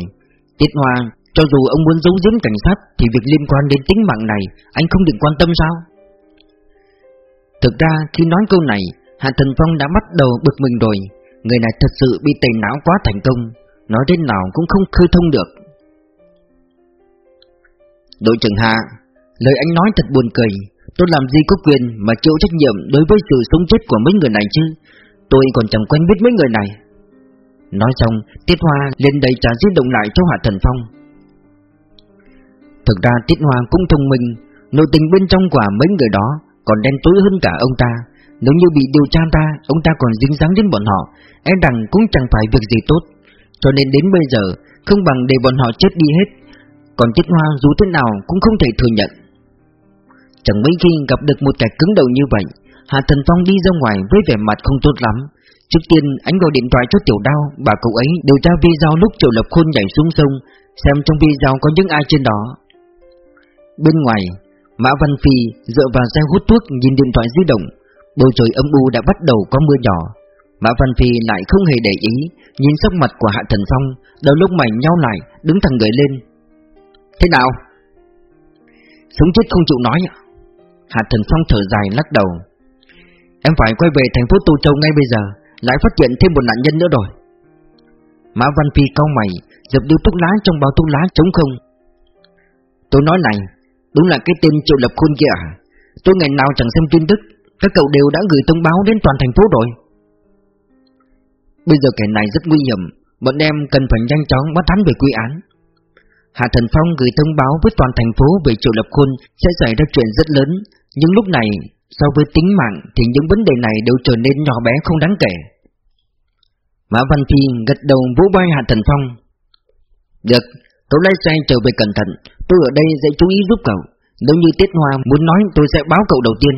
Tiết Hoa cho dù ông muốn giấu giếm cảnh sát Thì việc liên quan đến tính mạng này Anh không định quan tâm sao? Thực ra khi nói câu này Hạ Thần Phong đã bắt đầu bực mình rồi. Người này thật sự bị tẩy não quá thành công. Nói đến nào cũng không khơi thông được. Đội trưởng Hạ Lời anh nói thật buồn cười. Tôi làm gì có quyền mà chịu trách nhiệm đối với sự sống chết của mấy người này chứ? Tôi còn chẳng quen biết mấy người này. Nói xong, Tiết Hoa lên đây trả di động lại cho Hạ Thần Phong. Thực ra Tiết Hoa cũng thông minh Nội tình bên trong quả mấy người đó còn đen tối hơn cả ông ta. Nếu như bị điều tra ta, ông ta còn dính dáng đến bọn họ E rằng cũng chẳng phải việc gì tốt. Cho nên đến bây giờ, không bằng để bọn họ chết đi hết. Còn Tiết Hoa dù thế nào cũng không thể thừa nhận. Chẳng mấy khi gặp được một kẻ cứng đầu như vậy Hạ Thần Phong đi ra ngoài với vẻ mặt không tốt lắm. Trước tiên anh gọi điện thoại cho Tiểu Đao Bà cậu ấy điều tra video lúc Triệu Lập Khôn nhảy xuống sông Xem trong video có những ai trên đó. Bên ngoài, Mã Văn Phi dựa vào xe hút thuốc nhìn điện thoại di động. Bầu trời âm u đã bắt đầu có mưa nhỏ. Mã Văn Phi lại không hề để ý, Nhìn sắc mặt của Hạ Thần Phong Đầu lúc mày nhau lại, Đứng thẳng người lên. Thế nào? Sống chết không chịu nói Hạ Thần Phong thở dài lắc đầu. Em phải quay về thành phố Tô Châu ngay bây giờ, Lại phát hiện thêm một nạn nhân nữa rồi. Mã Văn Phi cau mày, Dập điếu thuốc lá trong bao thuốc lá trống không. Tôi nói này Đúng là cái tên triệu lập khôn kia à? Tôi ngày nào chẳng xem tin tức Các cậu đều đã gửi thông báo đến toàn thành phố rồi. Bây giờ kẻ này rất nguy hiểm Bọn em cần phải nhanh chóng bắt hắn về quy án. Hạ Thần Phong gửi thông báo với toàn thành phố về triệu lập khôn sẽ xảy ra chuyện rất lớn Nhưng lúc này so với tính mạng thì những vấn đề này đều trở nên nhỏ bé không đáng kể. Mã Văn Thi gật đầu vỗ vai Hạ Thần Phong. Được, cậu lái xe trở về cẩn thận. Tôi ở đây sẽ chú ý giúp cậu. Nếu như Tiết Hoa muốn nói, tôi sẽ báo cậu đầu tiên.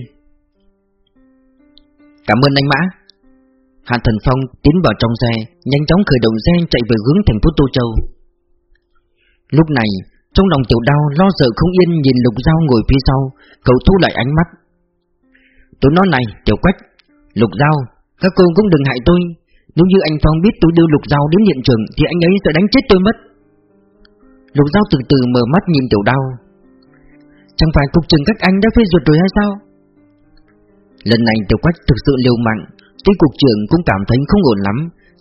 Cảm ơn anh Mã. Hạ Thần Phong tiến vào trong xe, Nhanh chóng khởi động xe chạy về hướng thành phố Tô Châu. Lúc này, Trong lòng tiểu đau lo sợ không yên Nhìn lục dao ngồi phía sau, Cậu thu lại ánh mắt. Tôi nói này, tiểu quách, Lục dao Các cô cũng đừng hại tôi. Nếu như anh Phong biết tôi đưa lục dao đến hiện trường Thì anh ấy sẽ đánh chết tôi mất. Lục Giao từ từ mở mắt nhìn tiểu đao. Chẳng phải cục trưởng các anh đã phê duyệt rồi hay sao? Lần này tiểu quách thực sự liều mạng Tuy cục trưởng cũng cảm thấy không ổn lắm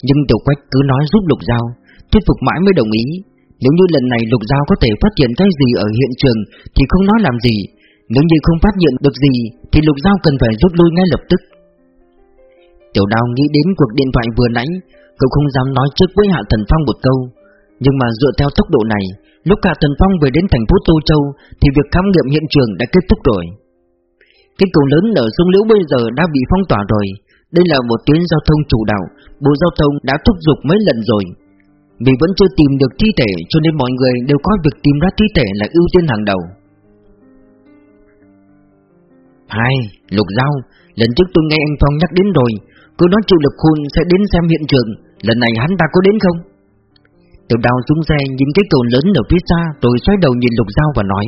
Nhưng tiểu quách cứ nói giúp lục Giao, Thuyết phục mãi mới đồng ý. Nếu như lần này lục Giao có thể phát hiện cái gì ở hiện trường Thì không nói làm gì Nếu như không phát hiện được gì Thì lục Giao cần phải rút lui ngay lập tức. Tiểu đào nghĩ đến cuộc điện thoại vừa nãy Cậu không dám nói trước với Hạ Thần Phong một câu. Nhưng mà dựa theo tốc độ này Lúc Hạ Thần Phong về đến thành phố Tô Châu Thì việc khám nghiệm hiện trường đã kết thúc rồi Cái cầu lớn ở sông Liễu bây giờ đã bị phong tỏa rồi đây là một tuyến giao thông chủ đạo, Bộ Giao thông đã thúc giục mấy lần rồi. Vì vẫn chưa tìm được thi thể cho nên mọi người đều coi việc tìm ra thi thể là ưu tiên hàng đầu. Hai, Lục Giao, lần trước tôi nghe anh Phong nhắc đến rồi, cứ nói triệu lực khôn sẽ đến xem hiện trường, lần này hắn ta có đến không? Tiểu đào xuống xe nhìn cái cầu lớn ở phía xa, rồi xoay đầu nhìn Lục dao và nói.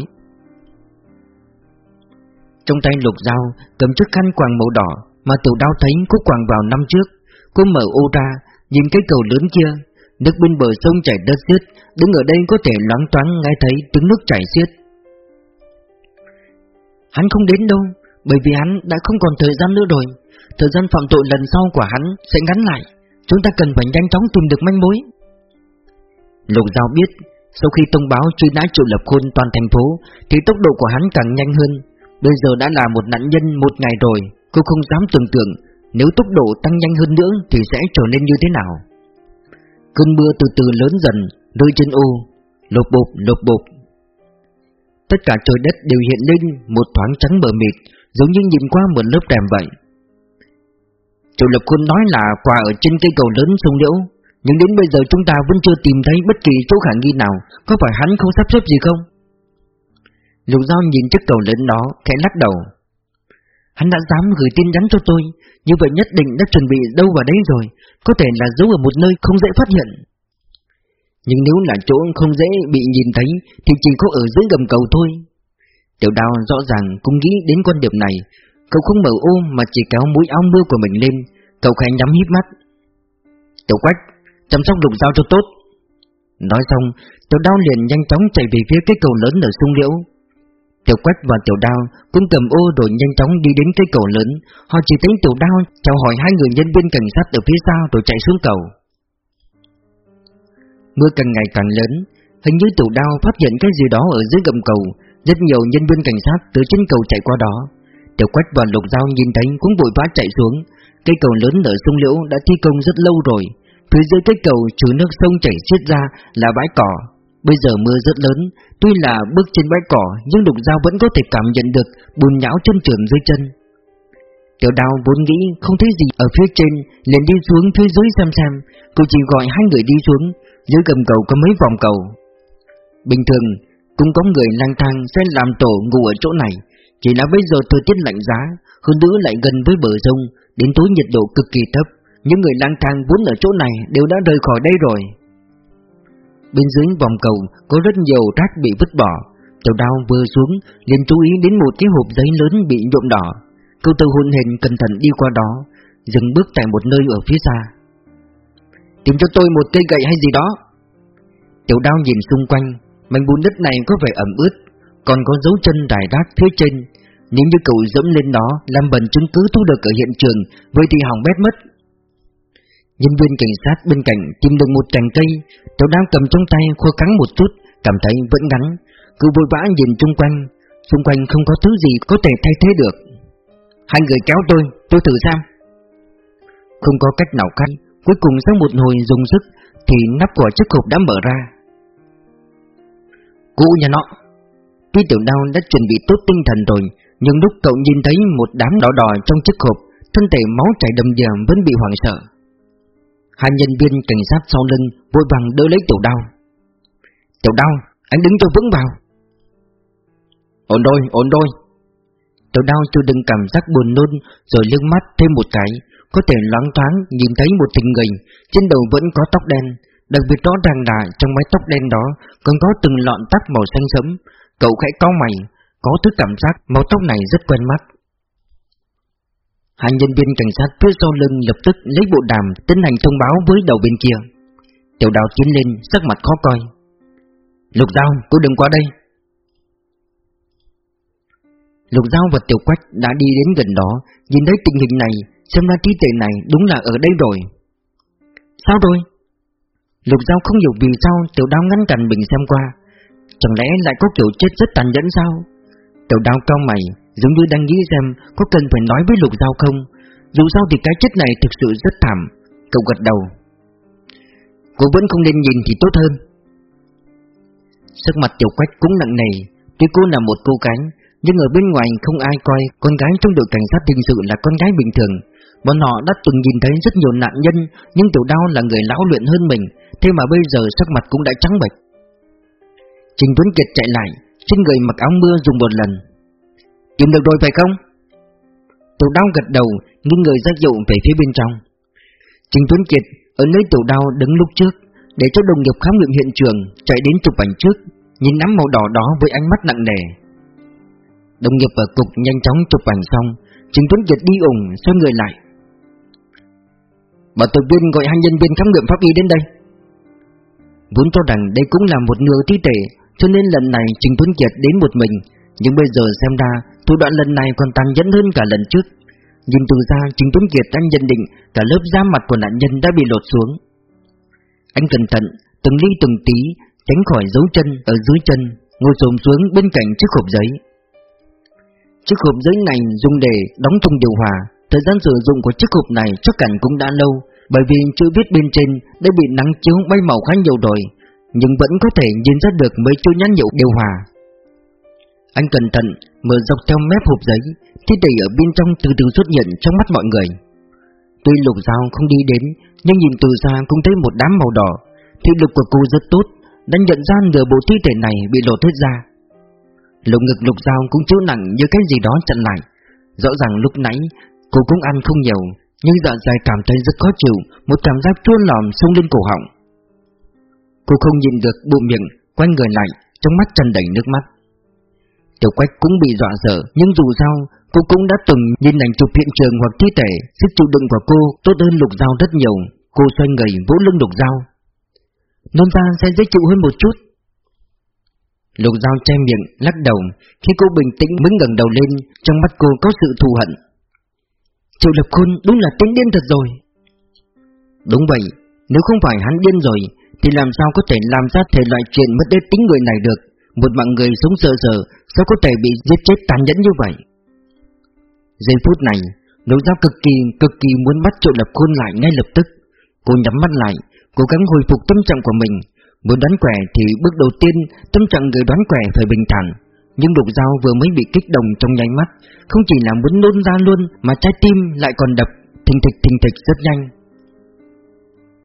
Trong tay Lục dao cầm chiếc khăn quàng màu đỏ mà tiểu đào thấy có quàng vào năm trước. Cô mở ô ra, Nhìn cái cầu lớn kia. Nước bên bờ sông chảy đất xiết, Đứng ở đây có thể loáng toáng nghe thấy tiếng nước chảy xiết. Hắn không đến đâu, Bởi vì hắn đã không còn thời gian nữa rồi. Thời gian phạm tội lần sau của hắn sẽ ngắn lại. Chúng ta cần phải nhanh chóng tìm được manh mối. Lục Giao biết, Sau khi thông báo truy nã triệu lập khôn toàn thành phố, Thì tốc độ của hắn càng nhanh hơn. Bây giờ đã là một nạn nhân một ngày rồi, Cô không dám tưởng tượng Nếu tốc độ tăng nhanh hơn nữa Thì sẽ trở nên như thế nào. Cơn mưa từ từ lớn dần, Rơi trên ô. Lột bột lột bột Tất cả trời đất đều hiện lên Một thoáng trắng bờ mịt, Giống như nhìn qua một lớp rèm vậy. Triệu lập Khôn nói là quà ở trên cây cầu lớn sông Liễu. Nhưng đến bây giờ chúng ta vẫn chưa tìm thấy bất kỳ chỗ khả nghi nào. Có phải hắn không sắp xếp gì không? Lục Giao nhìn chiếc cầu lớn đó, khẽ lắc đầu. Hắn đã dám gửi tin nhắn cho tôi. Như vậy nhất định đã chuẩn bị đâu vào đấy rồi. Có thể là giấu ở một nơi không dễ phát hiện. Nhưng nếu là chỗ không dễ bị nhìn thấy, Thì chỉ có ở dưới gầm cầu thôi. Tiểu đào rõ ràng cũng nghĩ đến quan điểm này. Cậu không mở ôm mà chỉ kéo mũi áo mưa của mình lên. Cậu khẽ nhắm hít mắt. Tiểu quách Chăm sóc lục dao cho tốt Nói xong Tiểu đao liền nhanh chóng chạy về phía cái cầu lớn ở sung liễu Tiểu Quách và Tiểu Đao cũng cầm ô rồi nhanh chóng đi đến cái cầu lớn. Họ chỉ thấy Tiểu Đao chào hỏi hai người nhân viên cảnh sát ở phía sau rồi chạy xuống cầu. Mưa càng ngày càng lớn, hình như Tiểu Đao phát hiện cái gì đó ở dưới gầm cầu. Rất nhiều nhân viên cảnh sát từ trên cầu chạy qua đó. Tiểu Quách và Lục Giao nhìn thấy cũng vội vã chạy xuống. Cây cầu lớn ở sung Liễu đã thi công rất lâu rồi. Phía dưới cái cầu trừ nước sông chảy xiết ra là bãi cỏ, Bây giờ mưa rất lớn, tuy là bước trên bãi cỏ nhưng Lục Giao vẫn có thể cảm nhận được bùn nhão chân trường dưới chân. Tiểu đào vốn nghĩ không thấy gì ở phía trên, liền đi xuống phía dưới xem xem, cô chỉ gọi hai người đi xuống, dưới gầm cầu có mấy vòng cầu. Bình thường, cũng có người lang thang sẽ làm tổ ngủ ở chỗ này, chỉ là bây giờ thời tiết lạnh giá, hơn nữa lại gần với bờ sông, đến tối nhiệt độ cực kỳ thấp, những người lang thang vốn ở chỗ này đều đã rời khỏi đây rồi. Bên dưới vòng cầu có rất nhiều rác bị vứt bỏ. Tiểu đao vừa xuống, liền chú ý đến một cái hộp giấy lớn bị nhuộm đỏ. Câu tư hôn hình cẩn thận đi qua đó, Dừng bước tại một nơi ở phía xa. Tìm cho tôi một cây gậy hay gì đó. Tiểu đao nhìn xung quanh, Mảnh bùn đất này có vẻ ẩm ướt, Còn có dấu chân đài rác phía trên. Nếu như cậu dẫm lên đó Làm bẩn chứng cứ thu được ở hiện trường, Vậy thì hỏng bét mất. Nhân viên cảnh sát bên cạnh tìm được một cành cây Tiểu đang cầm trong tay khô cắn một chút Cảm thấy vẫn ngắn. Cứ vội vã nhìn chung quanh Xung quanh không có thứ gì có thể thay thế được. Hai người kéo tôi, tôi thử xem. Không có cách nào khác Cuối cùng sau một hồi dùng sức Thì nắp của chiếc hộp đã mở ra. Cụ nhà nọ Tuy tiểu đao đã chuẩn bị tốt tinh thần rồi Nhưng lúc cậu nhìn thấy một đám đỏ đỏ trong chiếc hộp Thân thể máu chảy đầm đìa vẫn bị hoảng sợ. Hai nhân viên cảnh sát sau lưng vội vàng đỡ lấy tiểu đao. Tiểu đao, anh đứng cho vững vào. Ổn đôi, ổn đôi Tiểu đao chưa đừng cảm giác buồn nôn Rồi lưng mắt thêm một cái Có thể loáng thoáng nhìn thấy một tình người Trên đầu vẫn có tóc đen Đặc biệt rõ ràng là trong mái tóc đen đó Còn có từng lọn tóc màu xanh sẫm. Cậu khẽ cau mày Có thứ cảm giác màu tóc này rất quen mắt Hai nhân viên cảnh sát phía sau lưng lập tức lấy bộ đàm tiến hành thông báo với đầu bên kia. Tiểu đào tiến lên, sắc mặt khó coi. Lục Giao, cô đừng qua đây. Lục Giao và Tiểu Quách đã đi đến gần đó, nhìn thấy tình hình này, xem ra trí tệ này đúng là ở đây rồi. Sao rồi? Lục Giao không hiểu vì sao Tiểu Đao ngăn cản mình xem qua. Chẳng lẽ lại có kiểu chết rất tàn nhẫn sao? Tiểu Đao cao mày, giống như đang nghĩ xem có cần phải nói với Lục Giao không. Dù sao thì cái chết này thực sự rất thảm. Cậu gật đầu. Cô vẫn không nên nhìn thì tốt hơn. Sắc mặt Tiểu Quách cũng nặng nề, tuy cô là một cô gái, nhưng ở bên ngoài không ai coi con gái trong đội cảnh sát hình sự là con gái bình thường. Bọn họ đã từng nhìn thấy rất nhiều nạn nhân, nhưng Tiểu Đao là người lão luyện hơn mình, thế mà bây giờ sắc mặt cũng đã trắng bệch. Trình Tuấn Kiệt chạy lại, trên người mặc áo mưa dùng một lần. Tìm được rồi phải không? Tiểu Đao gật đầu, nhưng người ra dụ về phía bên trong. Trình Tuấn Kiệt ở nơi Tiểu Đao đứng lúc trước, để cho đồng nghiệp khám nghiệm hiện trường chạy đến chụp ảnh trước, nhìn nắm màu đỏ đó với ánh mắt nặng nề. Đồng nghiệp ở cục nhanh chóng chụp ảnh xong, Trình Tuấn Kiệt đi ủng xoay người lại. Bảo tập viên gọi hai nhân viên khám nghiệm pháp y đến đây. Vốn cho rằng đây cũng là một nửa thi thể, cho nên lần này Trình Tuấn Kiệt đến một mình, nhưng bây giờ xem ra thủ đoạn lần này còn tàn nhẫn hơn cả lần trước. Nhìn từ xa, Trình Tuấn Kiệt đang nhận định cả lớp da mặt của nạn nhân đã bị lột xuống. Anh cẩn thận, từng ly từng tí, tránh khỏi dấu chân ở dưới chân, ngồi xổm xuống bên cạnh chiếc hộp giấy. Chiếc hộp giấy này dùng để đóng thùng điều hòa, thời gian sử dụng của chiếc hộp này chắc hẳn cũng đã lâu, bởi vì chữ viết bên trên đã bị nắng chiếu bay màu khá nhiều rồi, nhưng vẫn có thể nhìn ra được mấy chữ nhãn hiệu điều hòa. Anh cẩn thận mở dọc theo mép hộp giấy, thi thể ở bên trong từ từ xuất hiện trong mắt mọi người. Tuy lục dao không đi đến, nhưng nhìn từ xa cũng thấy một đám màu đỏ. Thị lực của cô rất tốt, đã nhận ra nửa bộ thi thể này bị lột hết ra. Lồng ngực lục dao cũng chịu nặng như cái gì đó chặn lại. Rõ ràng lúc nãy cô cũng ăn không nhiều, nhưng dạ dày cảm thấy rất khó chịu, một cảm giác chua lòm xông lên cổ họng. Cô không nhìn được bộ miệng, quay người lại, trong mắt tràn đầy nước mắt. Tiểu Quách cũng bị dọa sợ, nhưng dù sao, cô cũng đã từng nhìn ảnh chụp hiện trường hoặc thi thể, sức chịu đựng của cô tốt hơn Lục Giao rất nhiều. Cô xoay người vỗ lưng Lục Giao. Nôn ra sẽ dễ chịu hơn một chút. Lục Giao che miệng, lắc đầu, khi cô bình tĩnh mới ngẩng đầu lên, trong mắt cô có sự thù hận. Triệu Lập Khôn đúng là tính điên thật rồi. Đúng vậy, nếu không phải hắn điên rồi, thì làm sao có thể làm ra thể loại chuyện mất đế tính người này được? Một mạng người sống sợ sợ sao có thể bị giết chết tàn nhẫn như vậy? Giây phút này, Lục giáp cực kỳ, cực kỳ muốn bắt Triệu Lập Khôn lại ngay lập tức. Cô nhắm mắt lại, cố gắng hồi phục tâm trạng của mình. Muốn đoán quẻ thì bước đầu tiên, tâm trạng người đoán quẻ phải bình thản. Nhưng đục dao vừa mới bị kích động trong nháy mắt, không chỉ là muốn nôn ra luôn mà trái tim lại còn đập, thình thịch thình thịch rất nhanh.